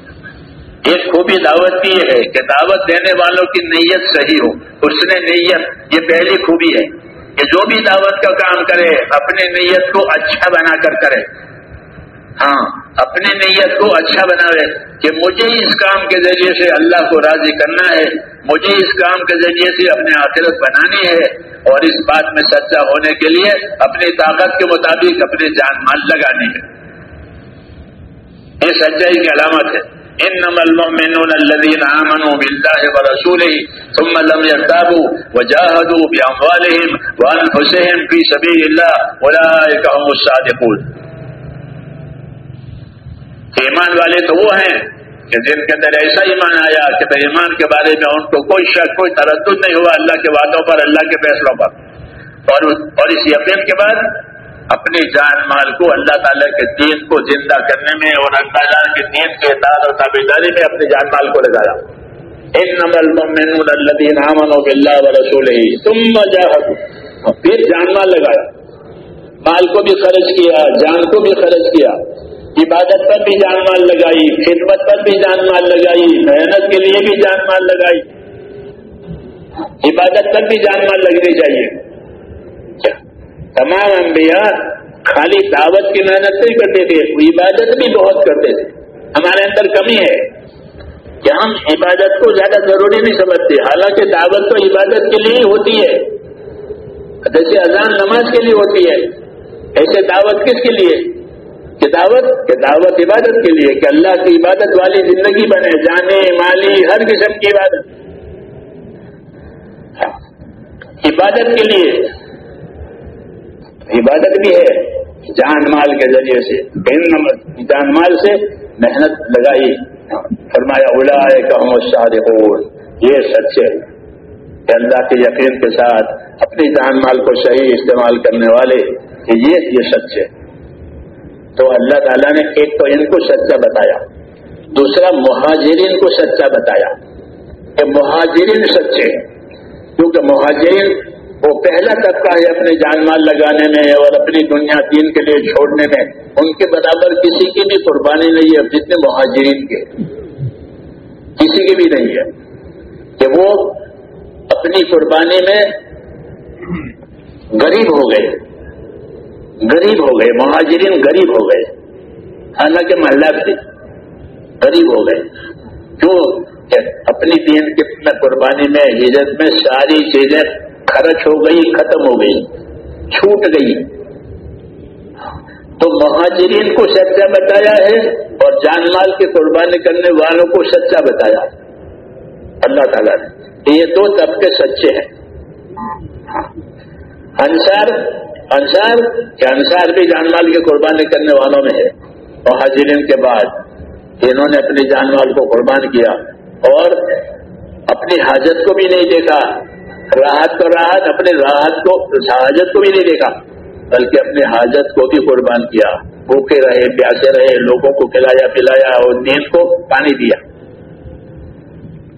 ایک خوبی دعوت کی ہے کہ دعوت دینے والوں کی نیت صحیح ہو۔ اس نے نیت، یہ پہلی خوبی ہے کہ جو بھی دعوت کا کام کرے اپنے نیت کو اچھا بنا کر کرے۔ ہاں اپنی نیت کو اچھا بناوے کہ مجھے اس کام کے ذریعے سے اللہ کو راضی کرنا ہے، مجھے اس کام کے ذریعے سے اپنے آخرت بنانی ہے۔ اور اس بات میں سچا ہونے کے لیے اپنی طاقت کے مطابق اپنی جان مال لگانی ہے۔ یہ سچائی کی علامت ہے۔ ان المؤمنون الذين امنوا بالله ورسوله ثم لم يرتابوا وجاهدوا باموالهم وانفسهم في سبيل الله اولئك هم الصادقون۔ ایمان والے تو وہ ہیں کہ جن کے اندر ایسا ایمان آیا کہ بھائی ایمان کے بارے میں ان کو کوئی شک، کوئی تردد نہیں ہوا اللہ کے وعدوں پر، اللہ کے فیصلوں پر۔ اور اور اس یقین کے بعد اپنی جان مال کو اللہ تعالیٰ کے دین کو زندہ کرنے میں اور اللہ تعالیٰ کے دین کے اعتعاد اور تابے داری میں اپنی جان مال کو لگایا۔ ایک نمبر المؤمنون الذين بالله ورسوله ثم جاهدوا پھر جان مال لگایا۔ مال کو بھی خرچ کیا، جان کو بھی خرچ کیا۔ عبادت پر بھی جان مال لگائی، خدمت پر بھی جان مال لگائی، محنت کے لیے بھی جان مال لگائی۔ عبادت پر بھی جان مال لگنی چاہیے۔ تمام انبیاء خالی دعوت کی محنت نہیں کرتے تھے، عبادت بھی بہت کرتے تھے۔ ہمارے اندر کمی ہے کہ ہم عبادت کو زیادہ ضروری نہیں سمجھتے، حالانکہ دعوت تو عبادت کے لیے ہوتی ہے۔ جیسے اذان نماز کے لیے ہوتی ہے۔ ایسے دعوت کس کے لیے؟ کہ دعوت کہ دعوت عبادت کے لیے، کہ اللہ کی عبادت والی زندگی بنے، جانے، مالی، ہر قسم کی عبادت۔ ہاں، عبادت کے لیے۔ عبادت بھی ہے جان مال کے ذریعے سے جان مال سے محنت لگائی۔ فرمایا اولا کہ ہم یہ سچے کہ اللہ کے یقین کے ساتھ اپنی جان مال کو صحیح استعمال کرنے والے یہ یہ سچے تو اللہ تعالیٰ نے ایک تو ان کو سچا بتایا، دوسرا مہاجرین کو سچا بتایا کہ مہاجرین سچے کیونکہ مہاجرین وہ پہلا طبقہ ہے اپنے جان مال لگانے میں اور اپنی دنیا دین کے لیے چھوڑنے میں، ان کے برابر کسی کی بھی قربانی نہیں ہے، جتنے مہاجرین کے۔ کسی کی بھی نہیں ہے۔ کہ وہ اپنی قربانی میں غریب ہو گئے۔ غریب ہو گئے۔ مہاجرین غریب ہو گئے۔ حالانکہ محلہ تھے غریب ہو گئے۔ جو اپنی دین کی قربانی میں، ہجرت میں ساری چیزیں خرچ ہو گئی، ختم ہو گئی، چھوٹ گئی۔ تو مہاجرین کو سچا بتایا ہے اور جان مال کی قربانی کرنے والوں کو سچا بتایا اللہ تعالیٰ نے۔ یہ دو طبقے سچے ہیں۔ انسار انصار کہ انصار بھی جان مال کی قربانی کرنے والوں میں ہے۔ اور حاضرین کے بعد انہوں نے اپنی جان مال کو قربان کیا اور اپنی حاجت کو بھی نہیں دیکھا۔ راحت کو راحت، اپنے راحت کو، حاجت کو بھی نہیں دیکھا، بلکہ اپنے حاجت کو بھی قربان کیا۔ بھوکے رہے، پیاسے رہے، لوگوں کو کھلایا، پلایا اور دین کو پانی دیا۔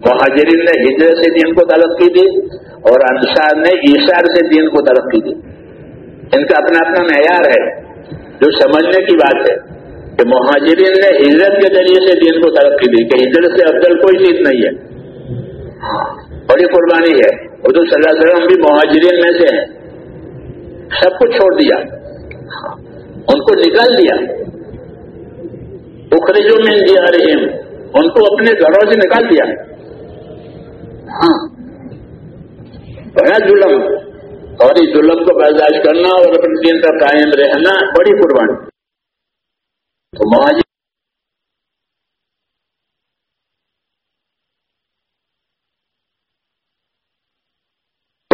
مہاجرین نے ہجرت سے دین کو ترقی دی اور انصار نے عیسار سے دین کو ترقی دی ان کا اپنا اپنا معیار ہے، جو سمجھنے کی بات ہے کہ مہاجرین نے ہجرت کے ذریعے سے دین کو ترقی دی کہ ہجرت سے افضل کوئی چیز نہیں ہے۔ بڑی قربانی ہے۔ اردو صلی اللہ علیہ وسلم بھی مہاجرین میں سے ہیں۔ سب کچھ چھوڑ دیا۔ ان کو نکال دیا۔ اخرجوں میں دیا ان کو اپنے گھروں سے نکال دیا۔ ہاں۔ بڑا ظلم۔ اور اس ظلم کو برداشت کرنا اور اپنے دین کا قائم رہنا بڑی قربانی۔ تو مہاجر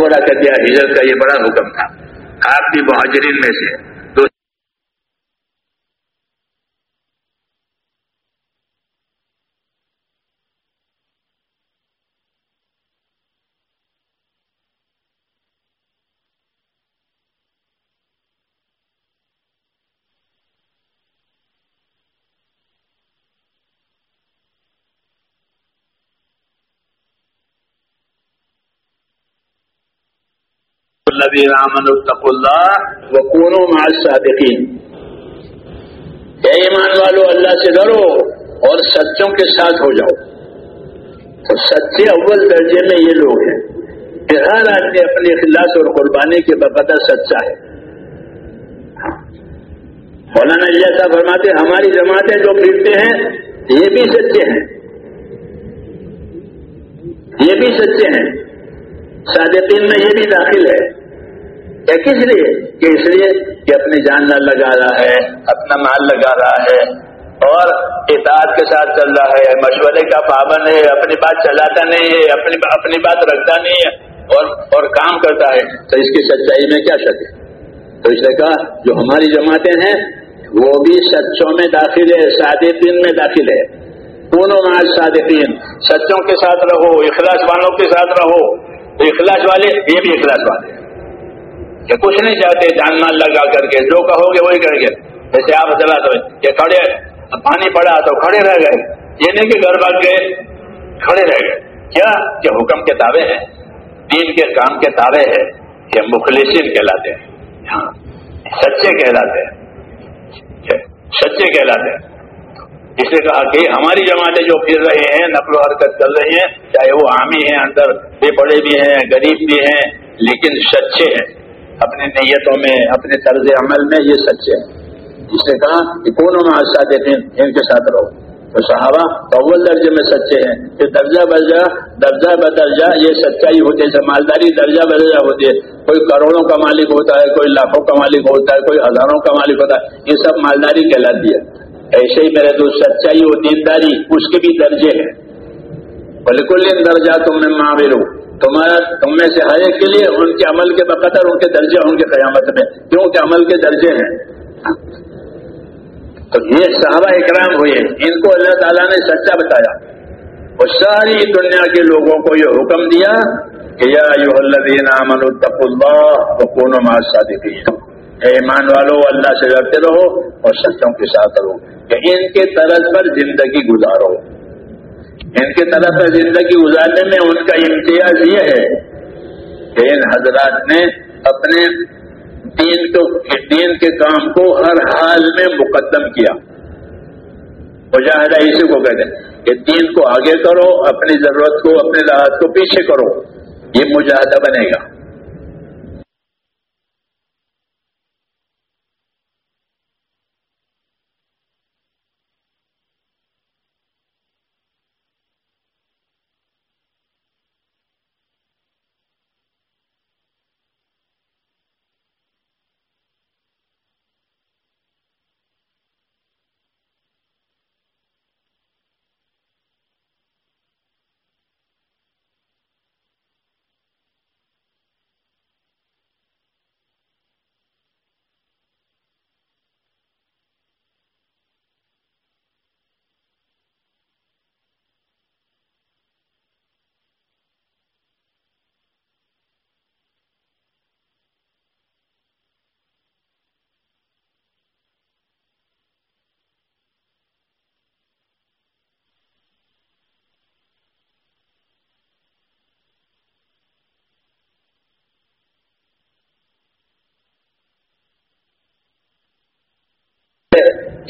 تھوڑا کر دیا ہجرت کا یہ بڑا حکم تھا۔ آپ بھی مہاجرین میں سے۔ الذين آمنوا اتقوا الله وكونوا مع الصادقين. اے ایمان والو، اللہ سے ڈرو اور سچوں کے ساتھ ہو جاؤ۔ تو سچے اول درجے میں یہ لوگ ہیں کہ ہر آدمی اپنے اخلاص اور قربانی کے بقدر سچا ہے۔ مولانا ایسا فرماتے ہماری جماعتیں جو پھرتے ہیں، یہ بھی سچے ہیں۔ یہ بھی سچے ہیں۔ صادقین میں یہ بھی داخل ہے۔ کس لیے؟ کہ اس لیے کہ اپنی جان لگا رہا ہے، اپنا مال لگا رہا ہے اور اطاعت کے ساتھ چل رہا ہے۔ مشورے کا پابند ہے، اپنی بات چلاتا نہیں ہے، اپنی اپنی بات رکھتا نہیں ہے اور اور کام کرتا ہے۔ تو اس کی سچائی میں کیا شک ہے؟ تو اس نے کہا، جو ہماری جماعتیں ہیں، وہ بھی سچوں میں داخل ہے، صادقین میں داخل ہے۔ دونوں آج صادقین سچوں کے ساتھ رہو، اخلاص والوں کے ساتھ رہو۔ تو اخلاص والے، یہ بھی اخلاص والے کہ کچھ نہیں چاہتے، جان مال لگا کر کے، جو کہو گے وہی کریں گے جیسے آپ چلا تو کہ کھڑے پانی پڑا تو کھڑے رہ گئے۔ یہ نہیں کہ گھر بھاگ گئے، کھڑے رہ گئے۔ کیا؟ کہ حکم کے دعوے ہیں۔ دین کے کام کے دعوے ہیں۔ کہ مخلصین کہلاتے ہیں۔ ہاں سچے کہلاتے ہیں۔ سچے کہلاتے ہیں۔ اس نے کہا کہ ہماری جماعتیں جو پھر رہے ہیں، نقل و حرکت کر رہی ہیں، چاہے وہ عامی ہیں، اندر بے بڑے بھی ہیں، غریب بھی ہیں، لیکن سچے ہیں۔ اپنی نیتوں میں، اپنے طرز عمل میں یہ سچے ہیں۔ اس نے کہا کہ کون میں دیتے ہیں ان کے ساتھ رہو۔ تو صحابہ اول درجے میں سچے ہیں۔ کہ درجہ برجہ درجہ بدرجہ، یہ سچائی ہوتی ہے، مالداری درجہ بدرجہ ہوتی ہے۔ کوئی کروڑوں کا مالک ہوتا ہے، کوئی لاکھوں کا مالک ہوتا ہے، کوئی ہزاروں کا مالک ہوتا ہے، یہ سب مالداری کہلاتی ہے۔ ایسے ہی میرے دوست سچائی اور دینداری، اس کے بھی درجے ہیں۔ بالکل درجہ تم میں معاور ہوں تمہارا، تم میں سے ہر ایک کے لیے ان کے عمل کے بقدر ان کے درجے ہوں گے قیامت میں۔ کیونکہ عمل کے درجے ہیں؟ تو یہ صحابہ اکرام ہوئے، ان کو اللہ تعالیٰ نے سچا بتایا۔ اور ساری دنیا کے لوگوں کو یہ حکم دیا کہ یا یو اللہ التق اللہ کون و صادقین اے ایمان والو، اللہ سے لڑتے رہو اور سچوں کے ساتھ رہو کہ ان کے طرز پر زندگی گزارو۔ ان کے طرف پر زندگی گزارنے میں ان کا امتیاز یہ ہے کہ ان حضرات نے اپنے دین کو، دین کے کام کو ہر حال میں مقدم کیا۔ مجاہدہ اسی کو کہتے ہیں کہ دین کو آگے کرو، اپنی ضرورت کو اپنے راحت کو پیچھے کرو۔ یہ مجاہدہ بنے گا۔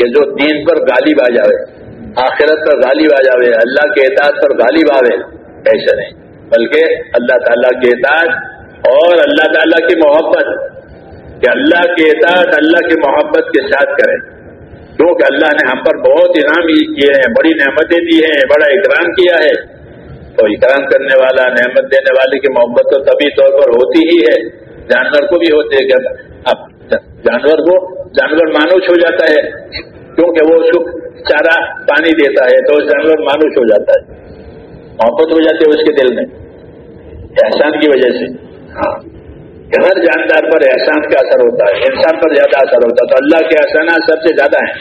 کہ جو دین پر غالب آ جاوے، آخرت پر غالب آ جاوے، اللہ کے اعتعاد پر غالب آوے ایسا نہیں۔ بلکہ اللہ تعالیٰ کے اعتعاد اور اللہ تعالیٰ کی محبت، کہ اللہ کے اعتعاد اللہ کی محبت کے ساتھ کرے۔ کیونکہ اللہ نے ہم پر بہت انعام کیے ہیں، بڑی نعمتیں دی ہیں، بڑا اکرام کیا ہے۔ تو اکرام کرنے والا، نعمت دینے والے کی محبت تو طبی طور پر ہوتی ہی ہے۔ جانور کو بھی ہوتے کہ اب جانور کو جانور مانوش ہو جاتا ہے، کیونکہ وہ سکھ چارہ پانی دیتا ہے، تو جانور مانوش ہو جاتا ہے۔ محبت ہو جاتی ہے اس کے دل میں، احسان کی وجہ سے۔ ہاں۔ ہر جاندار پر احسان کا اثر ہوتا ہے، انسان پر زیادہ اثر ہوتا ہے۔ تو اللہ کے احسانات سب سے زیادہ ہیں۔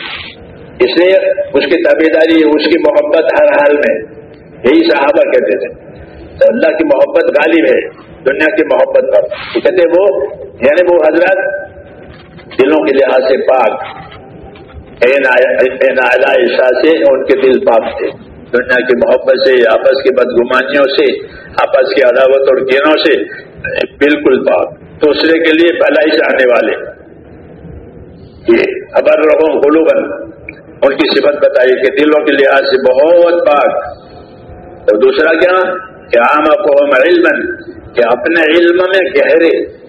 اس لیے اس کی تابے داری اس کی محبت ہر حال میں، یہی صحابہ کہتے تھے۔ تو اللہ کی محبت غالب ہے، دنیا کی محبت پر۔ کہتے وہ یعنی وہ حضرات دلوں کے لحاظ سے پاک عائشہ سے ان کے دل پاک تھے۔ دنیا کی محبت سے، آپس کی بدگمانیوں سے، آپس کی عداوت اور گینوں سے بالکل پاک۔ دوسرے کے لیے بھلائی چاہنے والے۔ یہ ابر رہو غلوبن ان کی صفت بتائی کہ دلوں کے لحاظ سے بہت پاک۔ اور دوسرا کیا؟ کہ عام کو علم کہ اپنے علم میں گہرے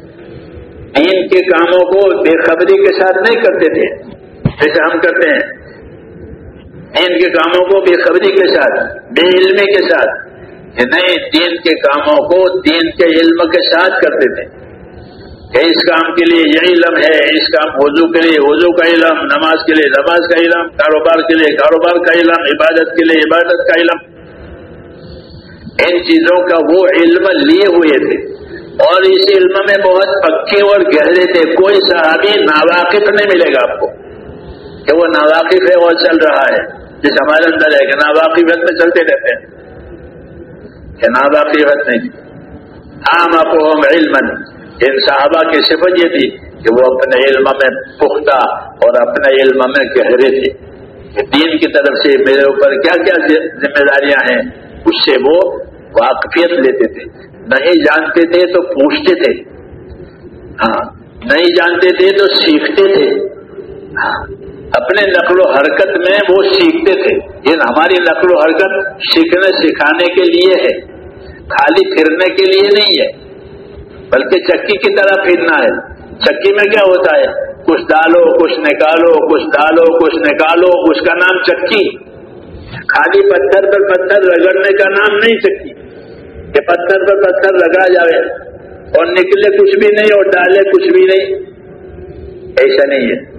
دین کے کاموں کو بے خبری کے ساتھ نہیں کرتے تھے۔ جیسے ہم کرتے ہیں۔ دین کے کاموں کو بے خبری کے ساتھ، بے علمی کے ساتھ۔ کہ نہیں، دین کے کاموں کو دین کے علم کے ساتھ کرتے تھے۔ کہ اس کام کے لیے یہ علم ہے، اس کام وضو کے لیے وضو کا علم، نماز کے لیے نماز کا علم، کاروبار کے لیے کاروبار کا علم، عبادت کے لیے عبادت کا علم۔ ان چیزوں کا وہ علم لیے ہوئے تھے۔ اور اس علم میں بہت پکے اور گہرے تھے۔ کوئی صحابی ناواقف نہیں ملے گا آپ کو۔ کہ وہ ناواقف ہے اور چل رہا ہے۔ جس ہمارے اندر ہے کہ ناواقفت میں چلتے رہتے ہیں۔ کہ ناواقفت نہیں۔ عام آپ علم ان صحابہ کی صفت یہ تھی کہ وہ اپنے علم میں پختہ اور اپنے علم میں گہرے تھے۔ دین کی طرف سے میرے اوپر کیا کیا ذمہ داریاں ہیں؟ اس سے وہ واقفیت لیتے تھے۔ نہیں جانتے تھے تو پوچھتے تھے۔ ہاں نہیں جانتے تھے تو سیکھتے تھے۔ ہاں اپنے نقل و حرکت میں وہ سیکھتے تھے۔ یہ ہماری نقل و حرکت سیکھنے، سکھانے کے لیے ہے۔ خالی پھرنے کے لیے نہیں ہے، بلکہ چکی کی طرح پھرنا ہے۔ چکی میں کیا ہوتا ہے؟ کچھ ڈالو، کچھ نکالو، کچھ ڈالو، کچھ نکالو، اس کا نام چکی۔ خالی پتھر پر پتھر رگڑنے کا نام نہیں سکتی کہ پتھر پر پتھر لگا جائے اور نکلے کچھ بھی نہیں اور ڈالے کچھ بھی نہیں۔ ایسا نہیں ہے۔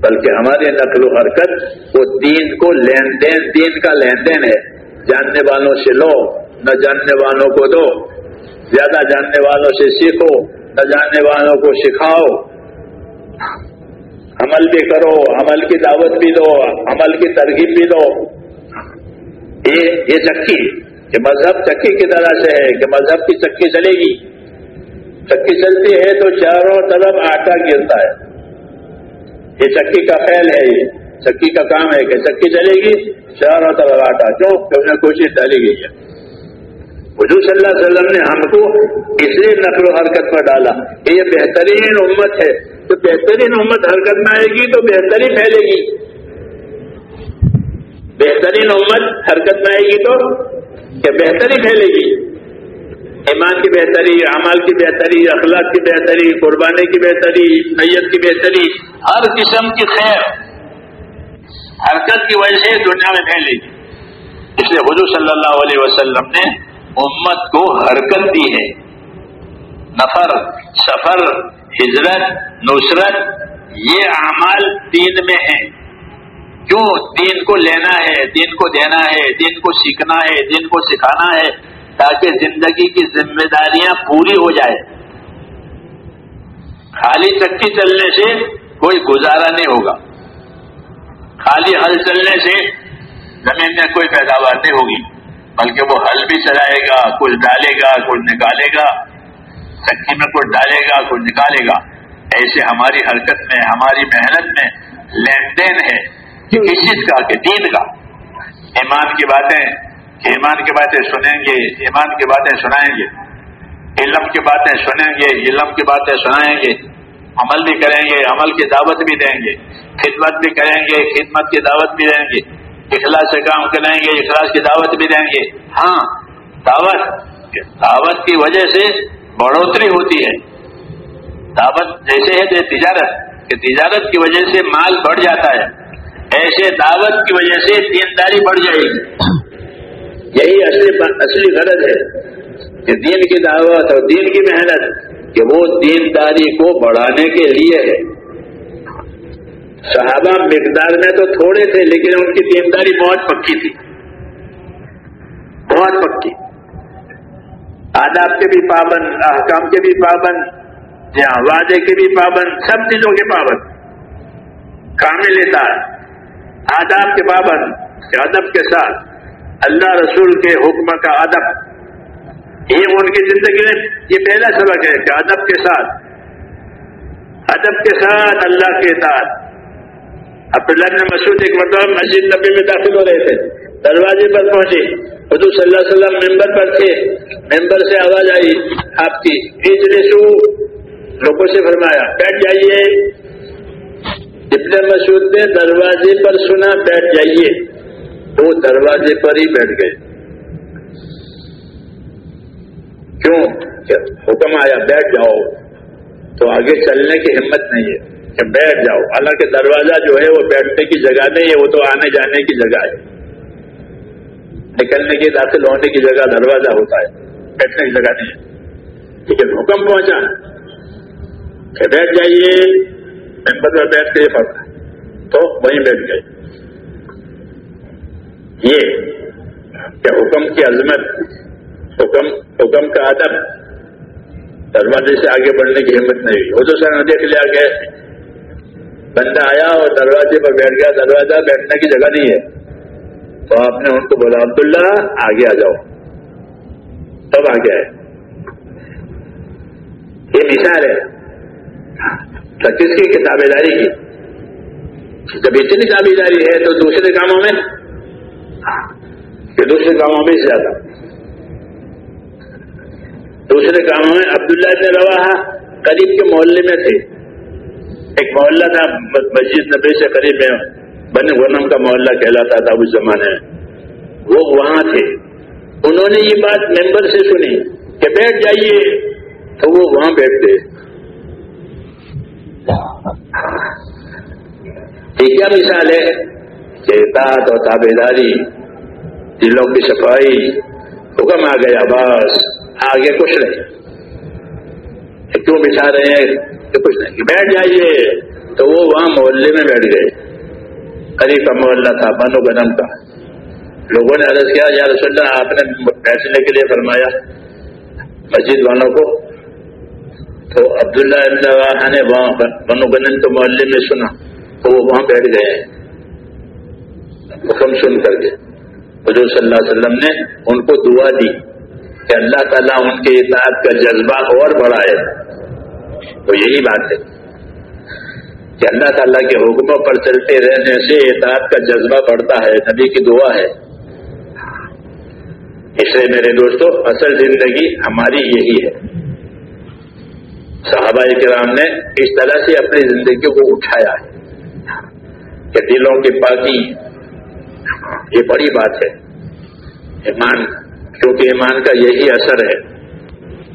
بلکہ ہماری نقل و حرکت وہ دین کو لین دین دین کا لین دین ہے۔ جاننے والوں سے لو، نہ جاننے والوں کو دو۔ زیادہ جاننے والوں سے سیکھو، نہ جاننے والوں کو سکھاؤ۔ عمل بھی کرو، عمل کی دعوت بھی دو، عمل کی ترغیب بھی دو۔ یہ چکی کہ مذہب چکی کی طرح سے ہے، کہ مذہب کی چکی چلے گی۔ چکی چلتی ہے تو چاروں طرف آٹا گرتا ہے۔ یہ چکی کا فیل ہے یہ۔ چکی کا کام ہے کہ چکی چلے گی، چاروں طرف آٹا۔ کیوں؟ کہ انہیں کوشش ڈالی گئی ہے۔ حضور صلی اللہ علیہ وسلم نے ہم کو اس لیے نقل و حرکت پر ڈالا کہ یہ بہترین امت ہے۔ تو بہترین امت حرکت میں آئے گی تو بہتری پھیلے گی۔ بہترین امت حرکت میں آئے گی تو کیا بہتری پھیلے گی۔ ایمان کی بہتری، اعمال کی بہتری، اخلاق کی بہتری، قربانی کی بہتری، نیت کی بہتری، ہر قسم کی خیر، حرکت کی وجہ سے دنیا میں پھیلے گی۔ اس لیے حضور صلی اللہ علیہ وسلم نے امت کو حرکت دی ہے۔ نفر، سفر، ہجرت، نصرت، یہ اعمال دین میں ہیں۔ کیوں دین کو لینا ہے، دین کو دینا ہے، دین کو سیکھنا ہے، دین کو سکھانا ہے، تاکہ زندگی کی ذمہ داریاں پوری ہو جائے۔ خالی چکی چلنے سے کوئی گزارا نہیں ہوگا۔ خالی ہل چلنے سے زمین میں کوئی پیداوار نہیں ہوگی، بلکہ وہ ہل بھی چلائے گا، کچھ ڈالے گا، کچھ نکالے گا۔ چکی میں کچھ ڈالے گا، کچھ نکالے گا۔ ایسے ہماری حرکت میں، ہماری محنت میں، لین دین ہے۔ کس چیز کا، کہ دین کا۔ ایمان کی باتیں، کہ ایمان کی باتیں سنیں گے، ایمان کی باتیں سنائیں گے۔ علم کی باتیں سنیں گے، علم کی باتیں سنائیں گے۔ عمل بھی کریں گے، عمل کی دعوت بھی دیں گے۔ خدمت بھی کریں گے، خدمت کی دعوت بھی دیں گے۔ اخلاص سے کام کریں گے، اخلاص کی دعوت بھی دیں گے۔ ہاں دعوت دعوت کی وجہ سے بڑھوتری ہوتی ہے۔ دعوت جیسے ہے تجارت، کہ تجارت کی وجہ سے مال بڑھ جاتا ہے۔ ایسے دعوت کی وجہ سے دینداری بڑھ جائے گی۔ یہی اصلی اصلی غرض ہے کہ دین کی دعوت اور دین کی محنت کہ وہ دینداری کو بڑھانے کے لیے ہے۔ صحابہ مقدار میں تو تھوڑے تھے لیکن ان کی دینداری بہت پکی تھی۔ بہت پکی۔ آداب کے بھی پابند، احکام کے بھی پابند وعدے کے بھی پابند، سب چیزوں کے پابند۔ کامل لیتا آداب کے بابت ادب کے ساتھ، اللہ رسول کے حکم کا ادب۔ یہ ان کی زندگی میں یہ پہلا سبق ہے کہ ادب کے ساتھ، ادب کے ساتھ اللہ کے ساتھ عبداللہ نے مسعود ایک مرتبہ مسجد نبی میں داخل ہو رہے تھے۔ دروازے پر پہنچے۔ حضور صلی اللہ علیہ وسلم ممبر پر تھے۔ ممبر سے آواز آئی، آپ کی سو لوگوں سے فرمایا، بیٹھ جائیے۔ ابن مسعود نے دروازے پر سنا بیٹھ جائیے۔ وہ دروازے پر ہی بیٹھ گئے۔ کیوں؟ حکم آیا، بیٹھ جاؤ۔ تو آگے چلنے کی ہمت نہیں ہے کہ بیٹھ جاؤ۔ حالانکہ دروازہ جو ہے وہ بیٹھنے کی جگہ نہیں ہے، وہ تو آنے جانے کی جگہ ہے۔ نکلنے کی داخل ہونے کی جگہ دروازہ ہوتا ہے، بیٹھنے کی جگہ نہیں ہے۔ لیکن حکم پہنچا کہ بیٹھ جائیے۔ ممبر میں بیٹھ کے پڑھا تو وہیں بیٹھ گئے۔ یہ کہ حکم کی عظمت، حکم حکم کا ادب دروازے سے آگے بڑھنے کی ہمت نہیں ہوئی۔ وہ تو سر دیکھ لیا کہ بندہ آیا اور دروازے پر بیٹھ گیا۔ دروازہ بیٹھنے کی جگہ نہیں ہے۔ تو آپ نے ان کو بولا، عبداللہ، آگے آ جاؤ۔ تب آ گیا ہے یہ مثال ہے۔ کس کی کتابیں داری کی؟ جب اتنی تابے داری ہے تو دوسرے کاموں میں؟ کہ دوسرے کاموں میں زیادہ۔ دوسرے کاموں میں عبداللہ ابن روا قریب کے محلے میں تھے۔ ایک محلہ تھا، مسجد نبی سے قریب میں۔ بن غنم کا محلہ کہلاتا تھا اس زمانے میں۔ وہ وہاں تھے۔ انہوں نے یہ بات ممبر سے سنی کہ بیٹھ جائیے۔ تو وہ وہاں بیٹھ گئے یہ کیا مثال ہے کہ اطاعت اور تابے داری دلوں کی صفائی حکم آ گیا بس آگے کچھ نہیں کیوں بچھا رہے ہیں کہ کچھ نہیں بیٹھ جائیے تو وہ وہاں محلے میں بیٹھ گئے قریب کا محلہ تھا بنو گنم کا لوگوں نے عرض کیا یا رسول اللہ آپ نے فیصلے کے لیے فرمایا مسجد والوں کو تو عبداللہ ابن نے وہاں بنو گنم کے محلے میں سنا تو وہ وہاں بیٹھ گئے۔ حکم سن کر کے۔ حضور صلی اللہ علیہ وسلم نے ان کو دعا دی کہ اللہ تعالیٰ ان کے اطاعت کا جذبہ اور بڑھائے۔ تو یہی بات ہے کہ اللہ تعالیٰ کے حکموں پر چلتے رہنے سے اطاعت کا جذبہ بڑھتا ہے، نبی کی دعا ہے۔ اس لیے میرے دوستو، اصل زندگی ہماری یہی ہے۔ صحابہ کرام نے اس طرح سے اپنی زندگی کو اٹھایا ہے۔ کہ دلوں کی پاکی یہ بڑی بات ہے۔ ایمان، کیونکہ ایمان کا یہی اثر ہے۔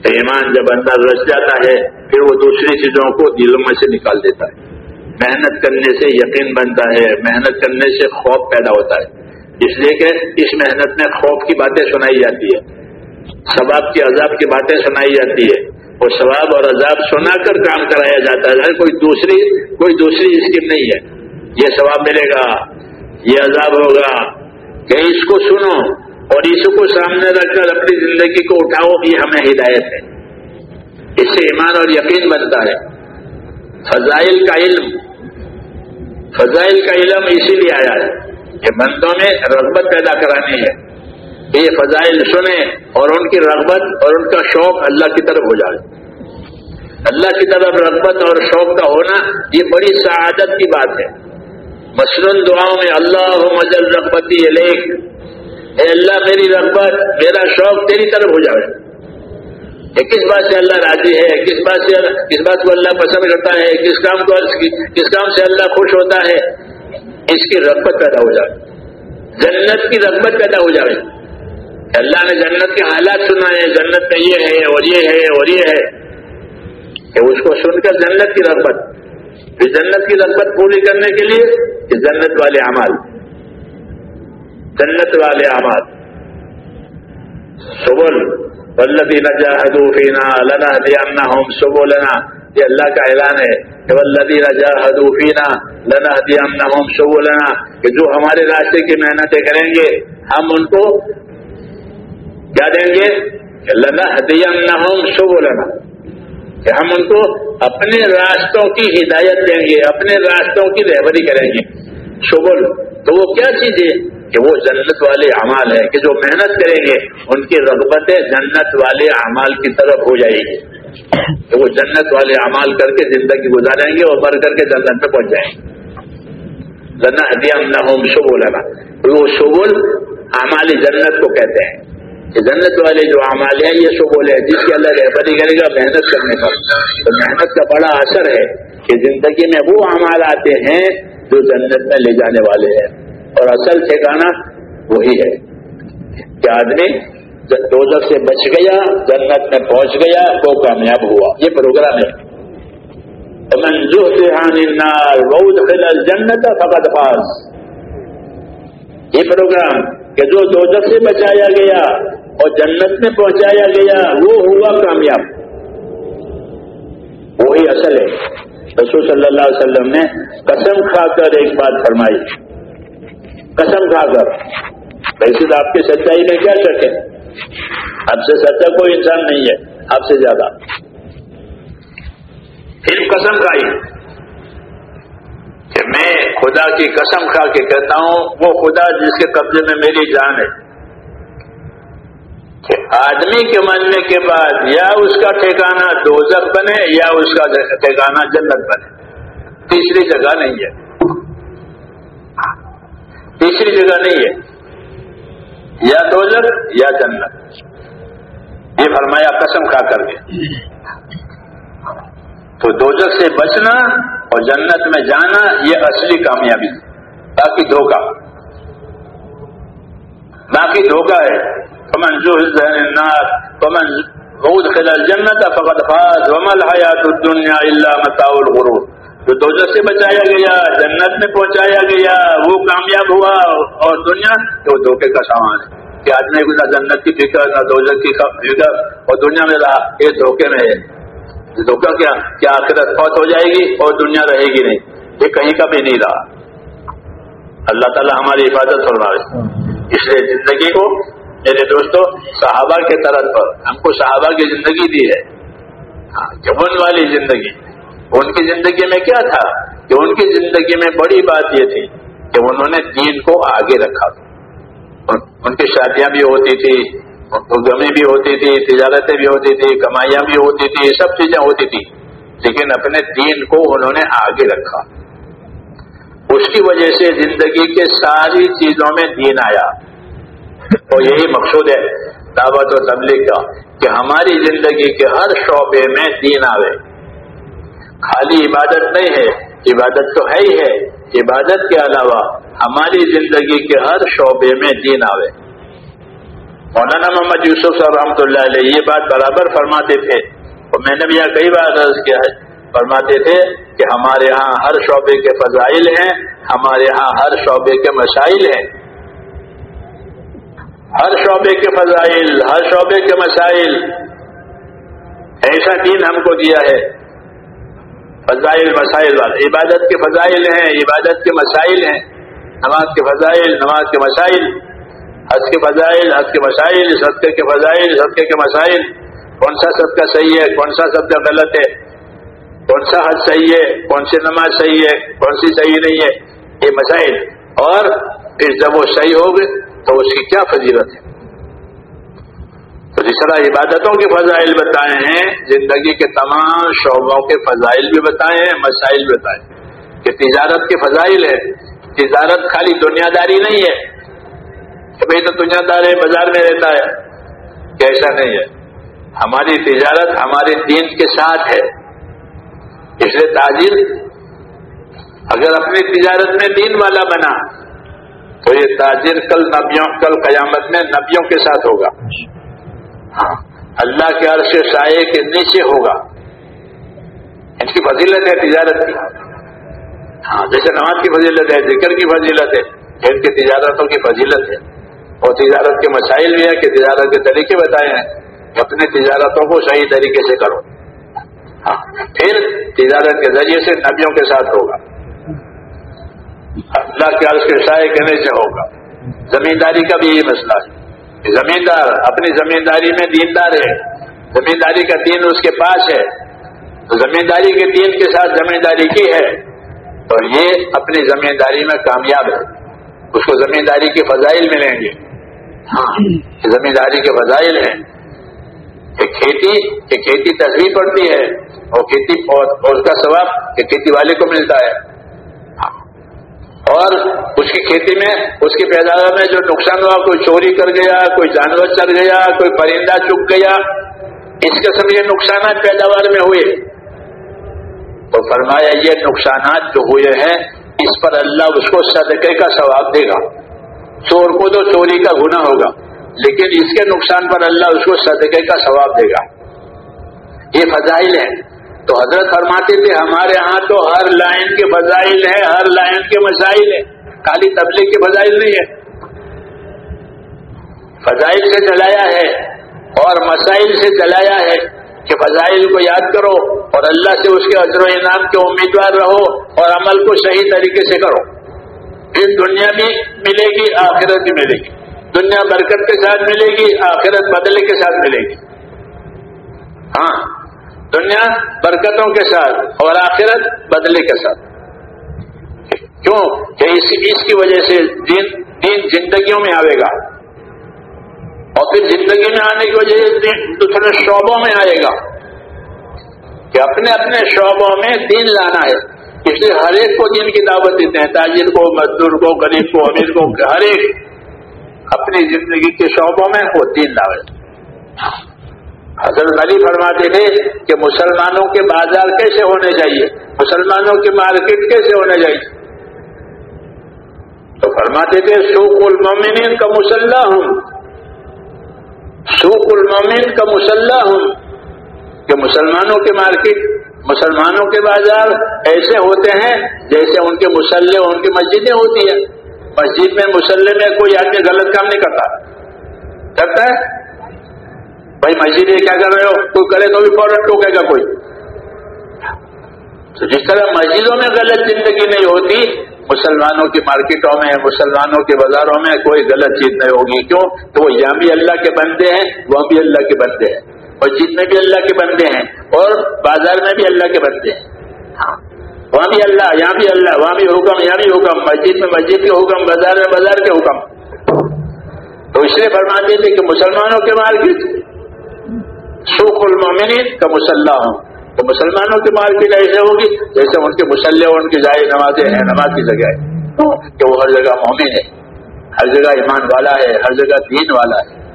ایمان جب اندر رس جاتا ہے، پھر وہ دوسری چیزوں کو دلوں میں سے نکال دیتا ہے۔ محنت کرنے سے یقین بنتا ہے، محنت کرنے سے خوف پیدا ہوتا ہے۔ اس لیے کہ اس محنت میں خوف کی باتیں سنائی جاتی ہے۔ ثواب کی عذاب کی باتیں سنائی جاتی ہے۔ وہ ثواب اور عذاب سنا کر کام کرایا جاتا ہے۔ کوئی دوسری کوئی دوسری اسکیم نہیں ہے۔ یہ ثواب ملے گا، یہ عذاب ہوگا۔ کہ اس کو سنو اور اس کو سامنے رکھ کر اپنی زندگی کو اٹھاؤ یہ ہمیں ہدایت ہے۔ اس سے ایمان اور یقین بنتا ہے۔ فضائل کا علم فضائل کا علم اسی لیے آیا ہے کہ بندوں میں رغبت پیدا کرانی ہے۔ یہ فضائل سنیں اور ان کی رغبت اور ان کا شوق اللہ کی طرف ہو جائے۔ اللہ کی طرف رغبت اور شوق کا ہونا یہ بڑی سعادت کی بات ہے۔ مثلاً دعاؤں میں اللہ مجل رغبتی لیک اے اللہ، میری رغبت، میرا شوق تیری طرف ہو جائے۔ کہ کس بات سے اللہ راضی ہے؟ کس بات سے کس بات کو اللہ پسند کرتا ہے؟ کس کام کو کس کام سے اللہ خوش ہوتا ہے؟ اس کی رغبت پیدا ہو جائے۔ جنت کی رغبت پیدا ہو جائے۔ اللہ نے جنت کے حالات سنا ہے جنت میں یہ ہے اور یہ ہے اور یہ ہے۔ کہ اس کو سن کر جنت کی رغبت جنت کی رغبت پوری کرنے کے لیے کہ جنت والے اعمال۔ جنت والے اعمال۔ سبل ولدی نجا حدوفینا لنا دیانا ہوم سبو لنا یہ اللہ کا اعلان ہے کہ ولدی نجا حدوفینا لنا دیانا ہوم سبو لنا کہ جو ہمارے راستے کی محنتیں کریں گے، ہم ان کو کیا دیں گے؟ لنا دیانا ہوم سبو لنا کہ ہم ان کو اپنے راستوں کی ہدایت دیں گے، اپنے راستوں کی رہبری کریں گے۔ شغل تو وہ کیا چیز ہے؟ کہ وہ جنت والے اعمال ہے کہ جو محنت کریں گے، ان کی رغبتیں جنت والے اعمال کی طرف ہو جائے گی۔ کہ وہ جنت والے اعمال کر کے زندگی گزاریں گے اور بڑھ کر کے جنت پہ پہنچ جائیں گے۔ لنا ہدیہ نہ ہو شبول وہ شغل اعمال جنت کو کہتے ہیں۔ جنت والے جو اعمال ہیں، یہ سو بولے، جس کے اللہ رہبری کرے گا، محنت کرنے پر۔ تو محنت کا بڑا اثر ہے کہ زندگی میں وہ اعمال آتے ہیں جو جنت میں لے جانے والے ہیں۔ اور اصل ٹھکانا وہی ہے کہ آدمی دو سے بچ گیا، جنت میں پہنچ گیا، تو کامیاب ہوا۔ یہ پروگرام ہے۔ النار جنت فقط فاز۔ یہ پروگرام کہ جو دو سے بچایا گیا اور جنت میں پہنچایا گیا، وہ ہوا کامیاب۔ وہی اصل ہے۔ رسول صلی اللہ علیہ وسلم نے قسم کھا کر ایک بات فرمائی۔ قسم کھا کر۔ ویسے تو آپ کی سچائی میں کیا شک ہے؟ آپ سے سچا کوئی انسان نہیں ہے، آپ سے زیادہ۔ پھر قسم کھائی۔ کہ میں خدا کی قسم کھا کے کہتا ہوں، وہ خدا جس کے قبضے میں میری جان ہے۔ آدمی کے مرنے کے بعد یا اس کا ٹھکانا دوزخ بنے یا اس کا ٹھکانا جنت بنے۔ تیسری جگہ نہیں ہے۔ تیسری جگہ نہیں ہے۔ یا دوزخ یا جنت۔ یہ فرمایا قسم کھا کر کے۔ تو دوزخ سے بچنا اور جنت میں جانا یہ اصلی کامیابی باقی دھوکہ۔ باقی دھوکہ ہے۔ فمن زهد النار، فمن ادخل الجنت فقد فاز، وما الحیات الدنیا الا متاع الغرور. جو دوجہ سے بچایا گیا، جنت میں پہنچایا گیا، وہ کامیاب ہوا اور دنیا تو دھوکے کا سامان ہے۔ کہ آدمی کو نہ جنت کی فکر، نہ دوجہ کی فکر اور دنیا میں رہا، یہ دھوکے میں ہے۔ دھوکہ کیا؟ کیا آخرت فوت ہو جائے گی اور دنیا رہے گی نہیں۔ یہ کہیں کا بھی نہیں رہا۔ اللہ تعالیٰ ہماری حفاظت فرما رہے اس لیے زندگی کو میرے دوستو، صحابہ کے طرف پر ہم کو صحابہ کی زندگی دی ہے۔ ہاں جمن والی زندگی۔ ان کی زندگی میں کیا تھا؟ کہ ان کی زندگی میں بڑی بات یہ تھی کہ انہوں نے دین کو آگے رکھا۔ ان کی شادیاں بھی ہوتی تھی غمی بھی ہوتی تھی، تجارتیں بھی ہوتی تھی، کمائیاں بھی ہوتی تھی، سب چیزیں ہوتی تھی۔ لیکن اپنے دین کو انہوں نے آگے رکھا۔ اس کی وجہ سے زندگی کے ساری چیزوں میں دین آیا۔ اور یہی مقصود ہے دعوت و تبلیغ کا کہ ہماری زندگی کے ہر شعبے میں دین آوے۔ خالی عبادت نہیں ہے، عبادت تو ہے ہی ہے۔ عبادت کے علاوہ ہماری زندگی کے ہر شعبے میں دین آوے۔ مولانا محمد یوسف صاحب رحمۃ اللہ علیہ یہ بات برابر فرماتے تھے۔ اور میں نے بھی یہاں کئی بار عرض کیا ہے۔ فرماتے تھے کہ ہمارے ہاں ہر شعبے کے فضائل ہیں، ہمارے ہاں ہر شعبے کے مسائل ہیں۔ ہر شعبے کے فضائل، ہر شعبے کے مسائل۔ ایسا دین ہم کو دیا ہے۔ فضائل، مسائل والا۔ عبادت کے فضائل ہیں، عبادت کے مسائل ہیں۔ نماز کے فضائل، نماز کے مسائل۔ حج کے فضائل، حج کے مسائل۔ صدقے کے فضائل، صدقے کے مسائل۔ کون سا صدقہ صحیح ہے؟ کون سا صدقہ غلط ہے؟ کون سا حج صحیح ہے؟ کون سی نماز صحیح ہے؟ کون سی صحیح نہیں ہے؟ یہ مسائل۔ اور پھر جب وہ صحیح ہوگے تو اس کی کیا فضیلت ہے؟ تو جس طرح عبادتوں کے فضائل بتائے ہیں، زندگی کے تمام شعبوں کے فضائل بھی بتائے ہیں، مسائل بھی بتائے کہ تجارت کے فضائل ہے تجارت خالی دنیا داری نہیں ہے۔ کہ بھائی تو دنیا دار ہے، بازار میں رہتا ہے۔ کیسا نہیں ہے۔ ہماری تجارت ہمارے دین کے ساتھ ہے۔ اس لیے تاجر اگر اپنی تجارت میں دین والا بنا تو یہ تاجر کل نبیوں کل قیامت میں نبیوں کے ساتھ ہوگا۔ ہاں۔ اللہ کے عرش سائے کے نیچے ہوگا۔ ان کی فضیلت ہے تجارت کی۔ ہاں جیسے نماز کی فضیلت ہے، ذکر کی فضیلت ہے ان کی تجارتوں کی فضیلت ہے۔ اور تجارت کے مسائل بھی ہے کہ تجارت کے طریقے بتائے ہیں اپنے تجارتوں کو صحیح طریقے سے کرو۔ ہاں۔ پھر تجارت کے ذریعے سے نبیوں کے ساتھ ہوگا۔ اللہ کے عرض کے سائے کہنے سے ہوگا۔ زمینداری کا بھی یہ مسئلہ ہے زمیندار اپنی زمینداری میں دیندار ہے۔ زمینداری کا دین اس کے پاس ہے۔ تو زمینداری کے دین کے ساتھ زمینداری کی ہے۔ تو یہ اپنی زمینداری میں کامیاب ہے۔ اس کو زمینداری کے فضائل ملیں گے۔ ہاں زمینداری کے فضائل ہیں۔ کہ کھیتی کہ کھیتی تصویر پڑتی ہے۔ اور کھیتی اور اس کا ثواب کہ کھیتی والے کو ملتا ہے۔ اور اس کی کھیتی میں، اس کی پیداوار میں جو نقصان ہوا، کوئی چوری کر گیا، کوئی جانور چل گیا، کوئی پرندہ چک گیا، اس قسم یہ نقصانات پیداوار میں ہوئے۔ تو فرمایا، یہ نقصانات جو ہوئے ہیں، اس پر اللہ اس کو صدقے کا ثواب دے گا۔ چور کو تو چوری کا گنا ہوگا، لیکن اس کے نقصان پر اللہ اس کو صدقے کا ثواب دے گا۔ یہ فضائل ہیں۔ تو حضرت فرماتے تھے، ہمارے ہاں تو ہر لائن کے فضائل ہیں، ہر لائن کے مسائل ہیں، خالی تبلیغ کے فضائل نہیں ہے فضائل سے چلایا ہے اور مسائل سے چلایا ہے کہ فضائل کو یاد کرو اور اللہ سے اس کے عزر و انعام کے امیدوار رہو اور عمل کو صحیح طریقے سے کرو۔ پھر دنیا بھی ملے گی، آخرت بھی ملے گی۔ دنیا برکت کے ساتھ ملے گی، آخرت بدلے کے ساتھ ملے گی۔ ہاں دنیا برکتوں کے ساتھ اور آخرت بدلے کے ساتھ۔ کیوں؟ کہ اس اس کی وجہ سے دین دین زندگیوں میں آئے گا۔ اور پھر زندگی میں آنے کی وجہ سے دوسرے شعبوں میں آئے گا۔ کہ اپنے اپنے شعبوں میں دین لانا ہے۔ اس لیے ہر ایک کو دین کی دعوت دیتے ہیں۔ تاجر کو، مزدور کو، غریب کو، امیر کو، ہر ایک اپنی زندگی کے شعبوں میں وہ دین لاوے۔ حضرت علی فرماتے تھے کہ مسلمانوں کے بازار کیسے ہونے چاہیے؟ مسلمانوں کی مارکیٹ کیسے ہونے چاہیے؟ تو فرماتے تھے، سوق المومنین کا مسلح ہوں سوق المومن کا مسلح ہوں کہ مسلمانوں کے مارکیٹ، مسلمانوں کے بازار ایسے ہوتے ہیں جیسے ان کے مسلح، ان کی مسجدیں ہوتی ہیں۔ مسجد میں مسلح میں کوئی آدمی غلط کام نہیں کرتا۔ کرتا ہے؟ بھائی مسجد کیا کر رہے ہو؟ کوئی کرے تو بھی فوراً ٹوکے گا کوئی۔ تو جس طرح مسجدوں میں غلط زندگی نہیں ہوتی، مسلمانوں کی مارکیٹوں میں، مسلمانوں کے بازاروں میں کوئی غلط چیز نہیں ہوگی۔ کیوں؟ تو وہ یہاں بھی اللہ کے بندے ہیں، وہاں بھی اللہ کے بندے ہیں۔ مسجد میں بھی اللہ کے بندے ہیں، اور بازار میں بھی اللہ کے بندے ہیں۔ وہاں بھی اللہ، یہاں بھی اللہ، وہاں بھی حکم، یہاں بھی حکم۔ مسجد میں مسجد کے حکم، بازار میں بازار کے حکم۔ تو اس لیے فرماتے تھے کہ مسلمانوں کے مارکیٹ سوکھ المومنین کا مسلح ہوں۔ تو مسلمانوں کی مارکیٹ ایسے ہوگی جیسے ان کے مسلح ان کی جائے نمازیں ہیں، نماز کی جگہ ہے۔ کہ وہ ہر جگہ مومن ہے، ہر جگہ ایمان والا ہے، ہر جگہ دین والا ہے۔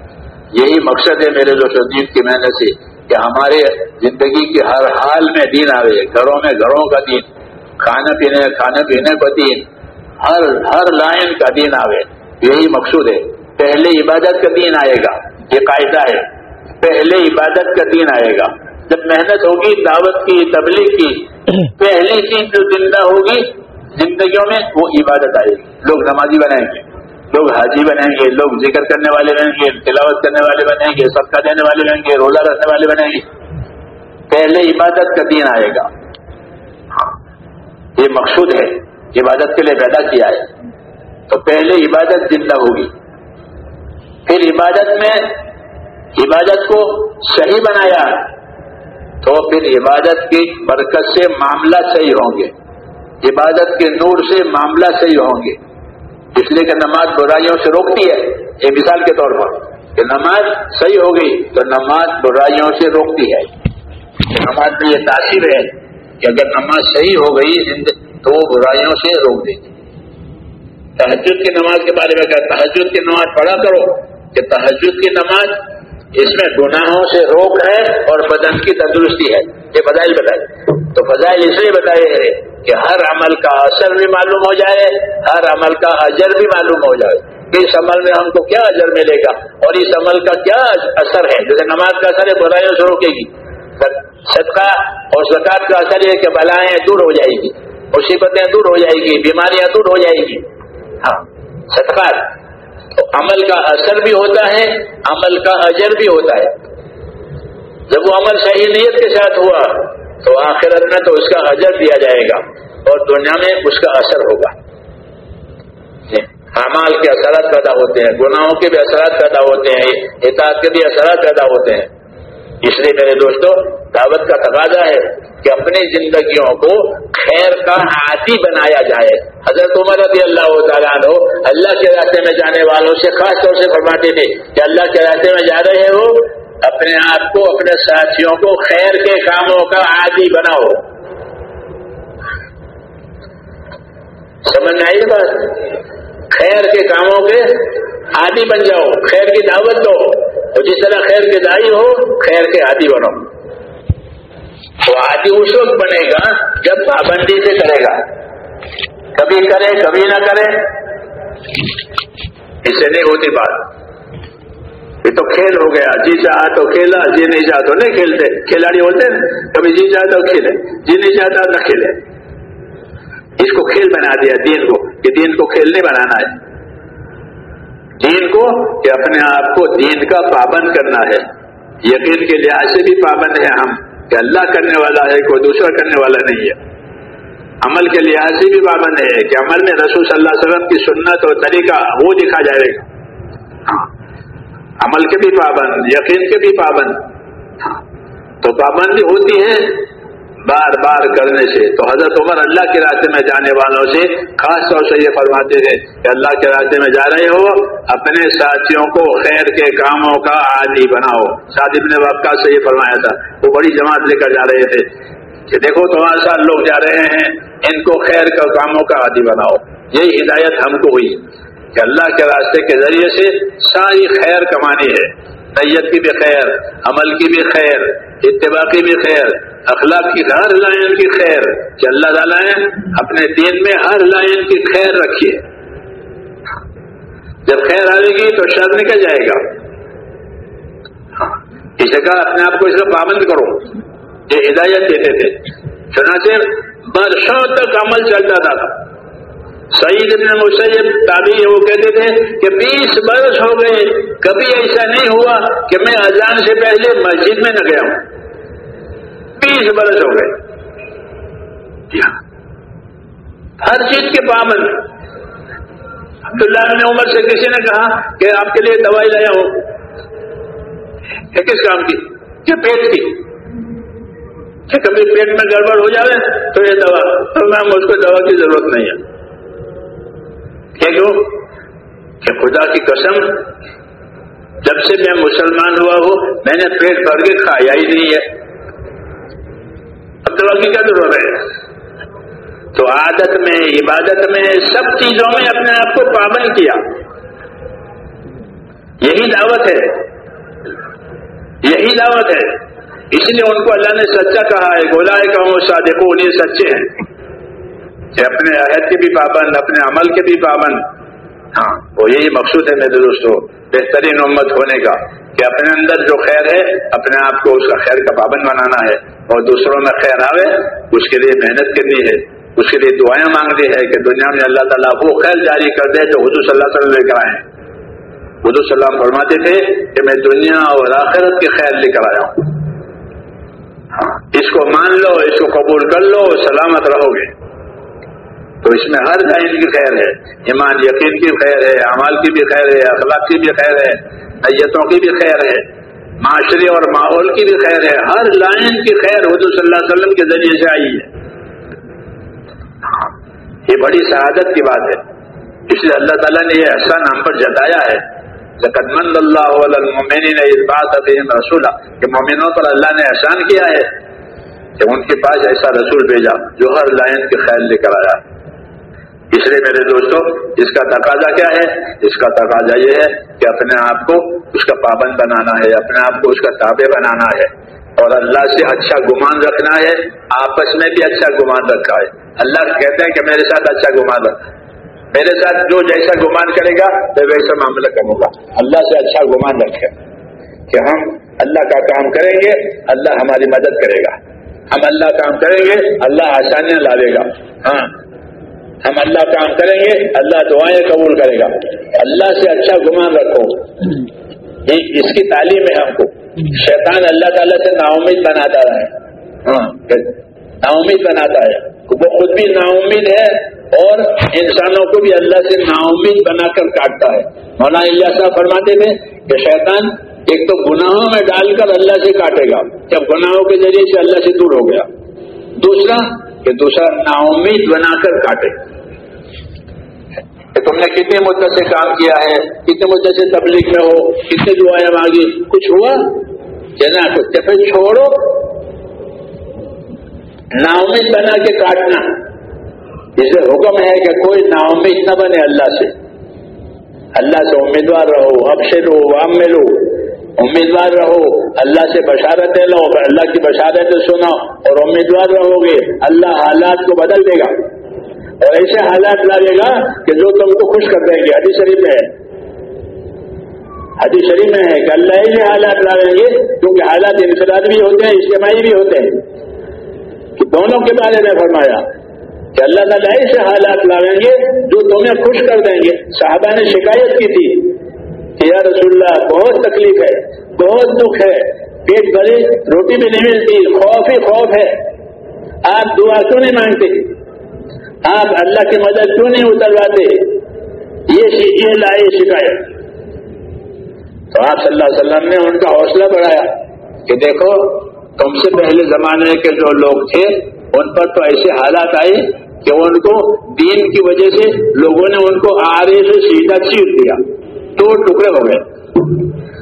یہی مقصد ہے میرے دوستوں دین کی محنت سے کہ ہمارے زندگی کے ہر حال میں دین آ رہے گھروں میں گھروں کا دین کھانے پینے کھانے پینے کا دین، ہر ہر لائن کا دین آوے۔ یہی مقصود ہے۔ پہلے عبادت کا دین آئے گا، یہ قاعدہ ہے۔ پہلے عبادت کا دین آئے گا۔ جب محنت ہوگی، دعوت کی، تبلیغ کی، پہلی چیز جو زندہ ہوگی، زندگیوں میں وہ عبادت آئے گی۔ لوگ نمازی بنائیں گے، لوگ حاجی بنائیں گے، لوگ ذکر کرنے والے بنیں گے، تلاوت کرنے والے بنیں گے، صدقہ دینے والے بنیں گے، روزہ رکھنے والے بنیں گے۔ پہلے عبادت کا دین آئے گا۔ یہ مقصود ہے، عبادت کے لیے پیدا کیا ہے۔ تو پہلے عبادت زندہ ہوگی۔ پھر عبادت میں عبادت کو صحیح بنایا تو پھر عبادت کی برکت سے معاملہ صحیح ہوں گے۔ عبادت کے نور سے معاملہ صحیح ہوں گے۔ اس لیے کہ نماز برائیوں سے روکتی ہے۔ یہ مثال کے طور پر، کہ نماز صحیح ہو گئی تو نماز برائیوں سے روکتی ہے۔ نماز میں یہ تاثیر ہے کہ اگر نماز صحیح ہو گئی تو وہ برائیوں سے روک دے۔ گی تحجد کی نماز کے بارے میں کیا تحجد کی نماز پڑھا کرو کہ تحجد کی نماز اس میں گناہوں سے روک ہے اور بدن کی تندرستی ہے۔ یہ فضائل بتائے۔ تو فضائل اس لیے بتائے ہیں کہ ہر عمل کا اثر بھی معلوم ہو جائے، ہر عمل کا اجر بھی معلوم ہو جائے۔ کہ اس عمل میں ہم کو کیا اجر ملے گا؟ اور اس عمل کا کیا اثر ہے؟ جیسے نماز کا اثر ہے، برائیوں سے روکے گی۔ صدقہ اور زکات کا اثر یہ کہ بلائیں دور ہو جائے گی، مصیبتیں دور ہو جائے گی، بیماریاں دور ہو جائے گی۔ ہاں صدقات۔ تو عمل کا اثر بھی ہوتا ہے، عمل کا اجر بھی ہوتا ہے۔ جب وہ عمل صحیح نیت کے ساتھ ہوا، تو آخرت میں تو اس کا اجر دیا جائے گا اور دنیا میں اس کا اثر ہوگا۔ جی، اعمال کے اثرات پیدا ہوتے ہیں، گناہوں کے بھی اثرات پیدا ہوتے ہیں احتیاط کے بھی اثرات پیدا ہوتے ہیں۔ اس لیے میرے دوستوں دعوت کا تقاضا ہے کہ اپنی زندگیوں کو خیر کا عادی بنایا جائے۔ حضرت عمر رضی اللہ تعالیٰ عنہ اللہ کے راستے میں جانے والوں سے خاص طور سے فرماتے تھے کہ اللہ کے راستے میں جا رہے ہو، اپنے آپ کو، اپنے ساتھیوں کو خیر کے کاموں کا عادی بناؤ۔ سمجھ آئی بات؟ خیر کے کاموں کے عادی بن جاؤ، خیر کی دعوت دو۔ اور جس طرح خیر کے دائی ہو، خیر کے عادی بنو۔ تو عادی اس وقت بنے گا جب پابندی سے کرے گا۔ کبھی کرے، کبھی نہ کرے۔ اس سے نہیں ہوتی بات۔ یہ تو کھیل ہو گیا۔ جی چاہ تو کھیلا جی نہیں چاہ تو نہیں کھیلتے۔ کھلاڑی ہوتے ہیں، کبھی جی چاہتا تو کھیلے جی نہیں چاہتا نہ کھیلے۔ اس کو کھیل بنا دیا دین کو، کہ دین کو کھیل نہیں بنانا ہے۔ دین کو کہ اپنے آپ کو دین کا پابند کرنا ہے۔ یقین کے لحاظ سے بھی پابند ہے ہم کہ اللہ کرنے والا ہے، کوئی دوسرا کرنے والا نہیں ہے۔ عمل کے لحاظ سے بھی پابند ہے کہ عمل میں رسول صلی اللہ علیہ وسلم کی سنت اور طریقہ وہ دکھا جائے گا۔ ہاں عمل کے بھی پابند، یقین کے بھی پابند۔ ہاں تو پابندی ہوتی ہے بار بار کرنے سے۔ تو حضرت عمر اللہ کے راستے میں جانے والوں سے خاص طور سے یہ فرماتے تھے کہ اللہ کے راستے میں جا رہے ہو، اپنے ساتھیوں کو خیر کے کاموں کا عادی بناؤ۔ ابن وقت سے یہ فرمایا تھا۔ وہ بڑی جماعت لے کر جا رہے تھے کہ دیکھو تمہارے ساتھ لوگ جا رہے ہیں، ان کو خیر کا کاموں کا عادی بناؤ۔ یہی ہدایت ہم کو ہوئی کہ اللہ کے راستے کے ذریعے سے ساری خیر کمانی ہے۔ نیت کی بھی خیر، عمل کی بھی خیر، اتباع کی بھی خیر، اخلاق کی ہر لائن کی خیر۔ کہ اللہ تعالیٰ نے اپنے دین میں ہر لائن کی خیر رکھی ہے۔ جب خیر آئے گی تو شر نکل جائے گا۔ اس جگہ اپنے آپ کو اس کا پابند کرو۔ یہ ہدایت دیتے تھے۔ چنانچہ برسوں تک عمل چلتا تھا۔ سعید ابن مسیب تابی وہ کہتے تھے کہ بیس برس ہو گئے، کبھی ایسا نہیں ہوا کہ میں اذان سے پہلے مسجد میں نہ گیا ہوں۔ بیس برس ہو گئے۔ جی ہاں۔ ہر چیز کے پابند۔ عبداللہ نے عمر سے کسی نے کہا کہ آپ کے لیے دوائی لایا ہوں کس کام کی؟ کہ پیٹ کی۔ کہ کبھی پیٹ میں گڑبڑ ہو جائے تو یہ دوا۔ تو میں مجھ کو دوا کی ضرورت نہیں ہے۔ کیوں؟ کہ خدا کی قسم، جب سے میں مسلمان ہوا ہوں، میں نے پیٹ بھر کے کھایا ہی نہیں ہے۔ اب کی کیا ضرورت ہے؟ تو عادت میں، عبادت میں سب چیزوں میں اپنے آپ کو پابند کیا۔ یہی دعوت ہے۔ یہی دعوت ہے۔ اس لیے ان کو اللہ نے سچا کہا ہے گولا ہے کہ وہ صادقوں یہ سچے ہیں۔ اپنے عہد کے بھی پابند، اپنے عمل کے بھی پابند۔ ہاں وہ یہی مقصود ہے میرے دوستوں بہترین امت ہونے کا، کہ اپنے اندر جو خیر ہے، اپنے آپ کو اس کا خیر کا پابند بنانا ہے۔ اور دوسروں میں خیر آوے، اس کے لیے محنت کرنی ہے۔ اس کے لیے دعائیں مانگنی ہے کہ دنیا میں اللہ تعالیٰ وہ خیر جاری کر دے جو حضور صلی اللہ علیہ وسلم لے کر آئے حضور صلی اللہ فرماتے تھے کہ میں دنیا اور آخرت کے خیر لے کر آیا ہوں۔ ہاں اس کو مان لو، اس کو قبول کر لو سلامت رہو گے۔ تو اس میں ہر لائن کی خیر ہے، ایمان یقین کی خیر ہے، اعمال کی بھی خیر ہے، اخلاق کی بھی خیر ہے نیتوں کی بھی خیر ہے، معاشرے اور ماحول کی بھی خیر ہے، ہر لائن کی خیر حضور صلی اللہ علیہ وسلم کے ذریعے سے آئی ہے۔ یہ بڑی شہادت کی بات ہے۔ اس لیے اللہ تعالیٰ نے یہ احسان ہم پر جتایا ہے۔ زکت مند اللہ نے اس بات رسولہ کہ مومنوں پر اللہ نے احسان کیا ہے کہ ان کے پاس ایسا رسول بھیجا جو ہر لائن کے خیر لے کر آیا۔ اس لیے میرے دوستوں اس کا تقاضا کیا ہے؟ اس کا تقاضا یہ ہے کہ اپنے آپ کو اس کا پابند بنانا ہے، اپنے آپ کو اس کا تابع بنانا ہے۔ اور اللہ سے اچھا گمان رکھنا ہے، آپس میں بھی اچھا گمان رکھا ہے۔ اللہ کہتے ہیں کہ میرے ساتھ اچھا گمان رکھ۔ میرے ساتھ جو جیسا گمان کرے گا، میں ویسا معاملہ کروں گا۔ اللہ سے اچھا گمان رکھے کہ ہم اللہ کا کام کریں گے، اللہ ہماری مدد کرے گا۔ ہم اللہ کام کریں گے، اللہ آسانیاں لاوے گا۔ ہاں۔ ہم اللہ کام کریں گے، اللہ دعائیں قبول کرے گا۔ اللہ سے اچھا گمان رکھو۔ اس کی تعلیم ہے ہم کو۔ شیطان اللہ تعالیٰ سے نا امید بناتا ہے۔ ہاں نا بناتا ہے۔ وہ خود بھی ناامید ہے اور انسانوں کو بھی اللہ سے ناامید بنا کر کاٹتا ہے۔ مولانا اللہ صاحب فرماتے تھے کہ شیطان ایک تو گناہوں میں ڈال کر اللہ سے کاٹے گا، جب گناہوں کے ذریعے سے اللہ سے دور ہو گیا۔ دوسرا کہ دوسرا نا امید بنا کر کاٹے۔ کہ تم نے کتنے مدت سے کام کیا ہے، کتنے مدت سے تبلیغ میں ہو، کتنے دعائیں مانگی، کچھ ہوا؟ کہنا کچھ پھر چھوڑو۔ نا امید بنا کے کاٹنا۔ اسے حکم ہے کہ کوئی نا امید نہ بنے اللہ سے۔ اللہ سے امیدوار رہو، اب سے لو وام میں لو امیدوار رہو۔ اللہ سے بشارتیں لو، اللہ کی بشارتیں سنو اور امیدوار رہو گے۔ اللہ حالات کو بدل دے گا۔ اور ایسے حالات لا گا کہ جو تم کو خوش کر دیں گے۔ حدیث شریف ہے۔ حدیث شریف میں ہے کہ اللہ ہی حالات لائیں گے کیونکہ حالات انفراد بھی ہوتے ہیں، اجتماعی بھی ہوتے ہیں۔ کہ دونوں کے بارے میں فرمایا کہ اللہ تعالیٰ ایسے حالات لائیں گے جو تمہیں خوش کر دیں گے۔ صحابہ نے شکایت کی تھی۔ کہ یا رسول اللہ، بہت تکلیف ہے، بہت دکھ ہے۔ پیٹ بھرے، روٹی بھی نہیں ملتی، خوف ہی خوف ہے۔ آپ دعا کیوں نہیں مانگتے؟ آپ اللہ کی مدد کیوں نہیں اترواتے؟ یہ لائے شکایت۔ تو آپ صلی اللہ علیہ وسلم نے ان کا حوصلہ بڑھایا کہ دیکھو، تم سے پہلے زمانے کے جو لوگ تھے، ان پر تو ایسے حالات آئے کہ ان کو دین کی وجہ سے لوگوں نے ان کو آرے سے سیدھا چیر دیا۔ دو ٹکڑے ہو گئے۔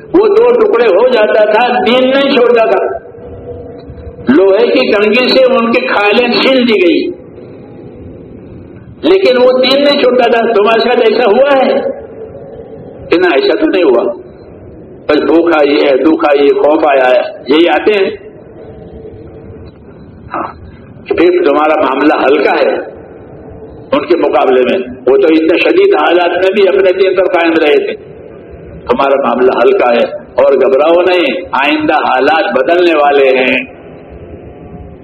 وہ دو ٹکڑے ہو جاتا تھا، دین نہیں چھوڑتا تھا۔ لوہے کی کنگی سے ان کی کھالیں چھیل دی گئی۔ لیکن وہ دین نہیں چھوڑتا تھا۔ تمہارے ساتھ ایسا ہوا ہے؟ کہ نہ ایسا تو نہیں ہوا۔ بس بھوک آئی ہے، دکھ آئی ہے، خوف آیا ہے۔ یہی آتے ہیں۔ ہاں۔ پھر تمہارا معاملہ ہلکا ہے۔ ان کے مقابلے میں وہ تو اتنے شدید حالات میں بھی اپنے دین پر قائم رہے تھے۔ تمہارا معاملہ ہلکا ہے اور گھبراؤ نہیں آئندہ حالات بدلنے والے ہیں۔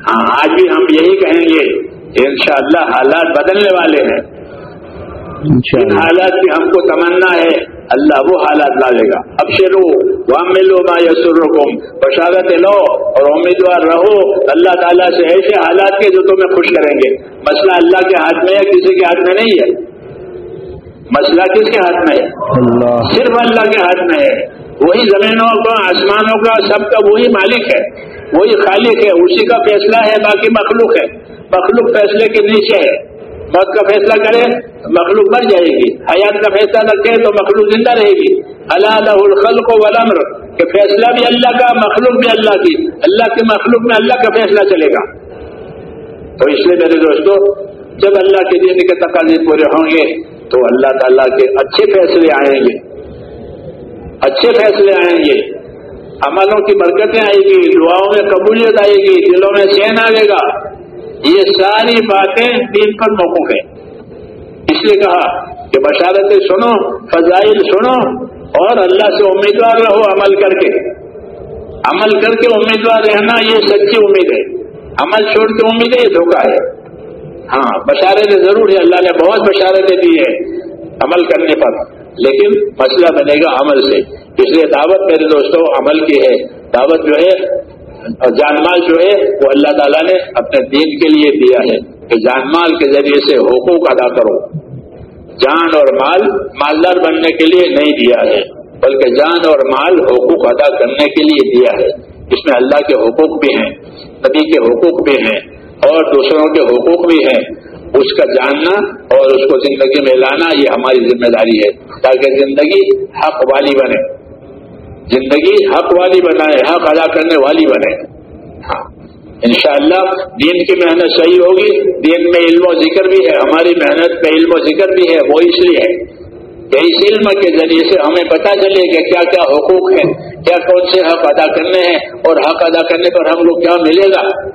ہاں آج بھی ہم یہی کہیں گے کہ انشاءاللہ حالات بدلنے والے ہیں۔ حالات کی ہم کو تمنا ہے اللہ وہ حالات لا لے گا۔ اب شروع وہاں ملو ما یسر رکم بشارت لو اور امیدوار رہو۔ اللہ تعالیٰ سے ایسے حالات کے جو تمہیں خوش کریں گے۔ مسئلہ اللہ کے ہاتھ میں ہے کسی کے ہاتھ میں نہیں ہے۔ مسئلہ کس کے ہاتھ میں ہے؟ صرف اللہ کے ہاتھ میں ہے۔ وہی زمینوں کا آسمانوں کا سب کا وہی مالک ہے۔ وہی خالق ہے۔ اسی کا فیصلہ ہے باقی مخلوق ہے۔ مخلوق فیصلے کے نیچے ہے۔ موت کا فیصلہ کرے مخلوق مر جائے گی۔ حیات کا فیصلہ رکھے تو مخلوق زندہ رہے گی۔ اللہ الخل کو ولمر کہ فیصلہ بھی اللہ کا مخلوق بھی اللہ کی۔ اللہ کی مخلوق میں اللہ کا فیصلہ چلے گا۔ تو اس لیے میرے دوستو جب اللہ کے دین کے تقاضے پورے ہوں گے تو اللہ تعالیٰ کے اچھے فیصلے آئیں گے۔ اچھے فیصلے آئیں گے۔ عملوں کی برکتیں آئے گی، دعاؤں میں قبولیت آئے گی، دلوں میں چین آئے گا۔ یہ ساری باتیں دین پر موقف ہے اس لیے کہا کہ بشارتیں سنو، فضائل سنو اور اللہ سے امیدوار رہو عمل کر کے۔ عمل کر کے امیدوار رہنا یہ سچی امید ہے۔ عمل چھوڑ کے امید ہے یہ دھوکہ ہے۔ ہاں بشارتیں ضرور ہے، اللہ نے بہت بشارتیں دی ہے عمل کرنے پر۔ لیکن مسئلہ بنے گا عمل سے۔ اس لیے دعوت میرے دوستوں عمل کی ہے۔ دعوت جو ہے اور جان مال جو ہے، وہ اللہ تعالیٰ نے اپنے دین کے لیے دیا ہے۔ کہ جان مال کے ذریعے سے حقوق ادا کرو۔ جان اور مال مالدار بننے کے لیے نہیں دیا ہے، بلکہ جان اور مال حقوق ادا کرنے کے لیے دیا ہے۔ اس میں اللہ کے حقوق بھی ہیں، نبی کے حقوق بھی ہیں۔ اور دوسروں کے حقوق بھی ہیں، اس کا جاننا اور اس کو زندگی میں لانا یہ ہماری ذمہ داری ہے، تاکہ زندگی حق والی بنے۔ زندگی حق والی بنائے، حق ادا کرنے والی بنے۔ ہاں۔ انشاءاللہ دین کی محنت صحیح ہوگی، دین میں علم و ذکر بھی ہے، ہماری محنت میں علم و ذکر بھی ہے، وہ اس لیے ہے۔ کہ اس علم کے ذریعے سے ہمیں پتا چلے کہ کیا کیا حقوق ہیں، کیا کون سے حق ادا کرنے ہیں اور حق ادا کرنے پر ہم لوگ کیا ملے گا۔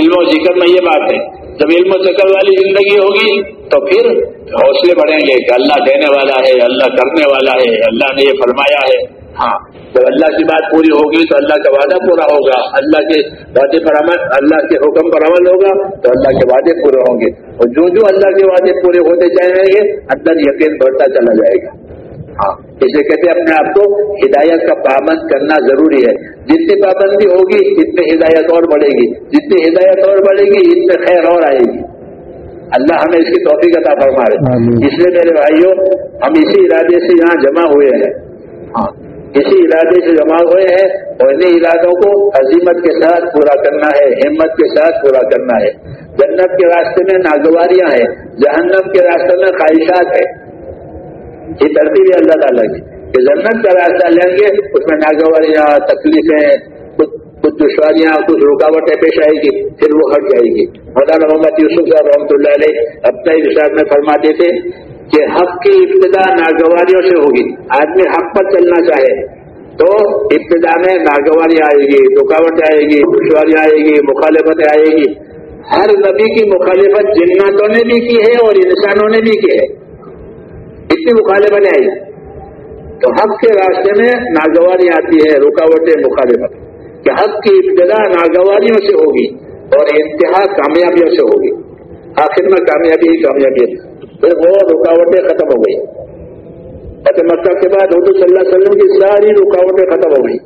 علم و ذکر میں یہ بات ہے۔ جب علم و ذکر والی زندگی ہوگی تو پھر حوصلے بڑھیں گے کہ اللہ دینے والا ہے، اللہ کرنے والا ہے، اللہ نے یہ فرمایا ہے۔ ہاں جب اللہ کی بات پوری ہوگی تو اللہ کا وعدہ پورا ہوگا۔ اللہ کے وعدے پر عمل، اللہ کے حکم پر عمل ہوگا تو اللہ کے وعدے پورے ہوں گے۔ اور جو جو اللہ کے وعدے پورے ہوتے جائیں گے، اندر یقین بڑھتا چلا جائے گا۔ ہاں اسے کہتے ہیں اپنے آپ کو ہدایت کا پابند کرنا ضروری ہے۔ جتنی پابندی ہوگی اتنی ہدایت اور بڑھے گی۔ جتنی ہدایت اور بڑھے گی اتنے خیر اور آئے گی۔ اللہ ہمیں اس کی توفیق عطا فرما رہے۔ اس لیے میرے بھائیوں ہم اسی ارادے سے یہاں جمع ہوئے ہیں۔ ہاں اسی ارادے سے جمع ہوئے ہیں۔ اور انہیں ارادوں کو عظیمت کے ساتھ پورا کرنا ہے ہمت کے ساتھ پورا کرنا ہے۔ جنت کے راستے میں ناگواریاں ہیں جہنم کے راستے میں خواہشات ہے یہ ترتیب ہے اللہ تعالیٰ کی۔ کہ جنت کا راستہ لیں گے، اس میں ناگواریاں تکلیفیں، کچھ دشواریاں، کچھ رکاوٹیں پیش آئے گی، پھر وہ ہٹ جائے گی۔ مولانا محمد یوسف صاحب رحمۃ اللہ علیہ اپنے حساب میں فرما دیتے کہ حق کی ابتدا ناگواریوں سے ہوگی۔ آدمی حق پر چلنا چاہے تو ابتدا میں ناگواری آئے گی رکاوٹ آئے گی، دشواریاں آئے گی، مخالفتیں آئے گی۔ ہر نبی کی مخالفت جناتوں نے بھی کی ہے اور انسانوں نے بھی کی ہے۔ اتنی مخالفتیں آئی۔ تو حق کے راستے میں ناگواری آتی ہے، رکاوٹیں مخالفت۔ کہ حق کی ابتدا ناگواریوں سے ہوگی اور انتہا کامیابیوں سے ہوگی۔ آخر میں کامیابی ہی کامیابی پھر وہ رکاوٹیں ختم ہو گئی۔ فتح مکہ کے بعد حضور صلی اللہ علیہ وسلم کی ساری رکاوٹیں ختم ہو گئی۔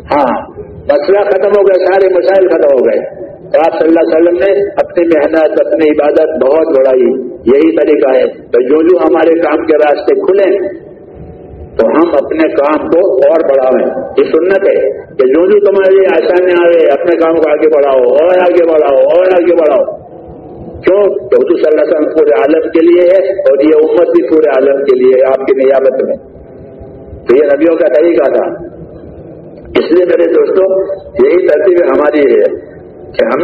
ہاں مسئلہ ختم ہو گئے، سارے مسائل ختم ہو گئے۔ آپ صلی اللہ علیہ وسلم نے اپنی محنت، اپنی عبادت بہت بڑھائی۔ یہی طریقہ ہے۔ تو جو جو ہمارے کام کے راستے کھلیں تو ہم اپنے کام کو اور بڑھاویں۔ یہ سنت ہے کہ جو جو تمہارے لیے آسانی آئے اپنے کام کو آگے بڑھاؤ، اور آگے بڑھاؤ، اور آگے بڑھاؤ۔ کیوں؟ تو حضور صلی اللہ علیہ وسلم پورے عالم کے لیے ہے اور یہ امت بھی پورے عالم کے لیے آپ کی نیابت میں۔ تو یہ نبیوں کا طریقہ تھا۔ اس لیے میرے دوستوں، یہی ترتیب ہماری ہے۔ کہ ہم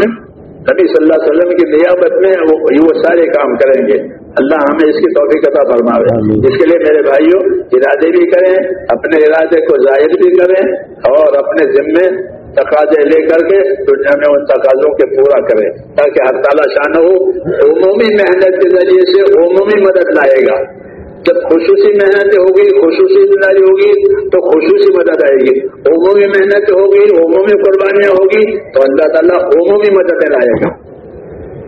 نبی صلی اللہ علیہ وسلم کی نیابت میں وہ سارے کام کریں گے۔ اللہ ہمیں اس کی توفیق عطا فرماوے۔ اس کے لیے میرے بھائیوں ارادے بھی کریں اپنے ارادے کو ظاہر بھی کریں اور اپنے ذمے تقاضے لے کر کے دنیا میں ان تقاضوں کے پورا کریں۔ تاکہ ہر تعالیٰ شان ہو عمومی محنت کے ذریعے سے عمومی مدد لائے گا۔ جب خصوصی محنت ہوگی خصوصی زندگی ہوگی تو خصوصی مدد آئے گی۔ عمومی محنت ہوگی عمومی قربانیاں ہوگی تو اللہ تعالیٰ عمومی مدد لائے گا۔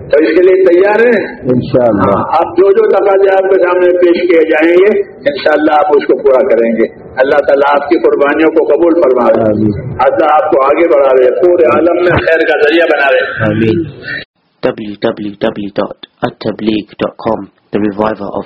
تو اس کے لیے تیار ہیں؟ انشاءاللہ۔ آپ جو جو تقاضے آپ کے سامنے پیش کیے جائیں گے انشاءاللہ آپ اس کو پورا کریں گے۔ اللہ تعالیٰ آپ کی قربانیوں کو قبول فرما رہے آمین۔ اللہ آپ کو آگے بڑھا رہے پورے عالم میں خیر کا ذریعہ بنا رہے آمین۔ www.attableek.com The Reviver of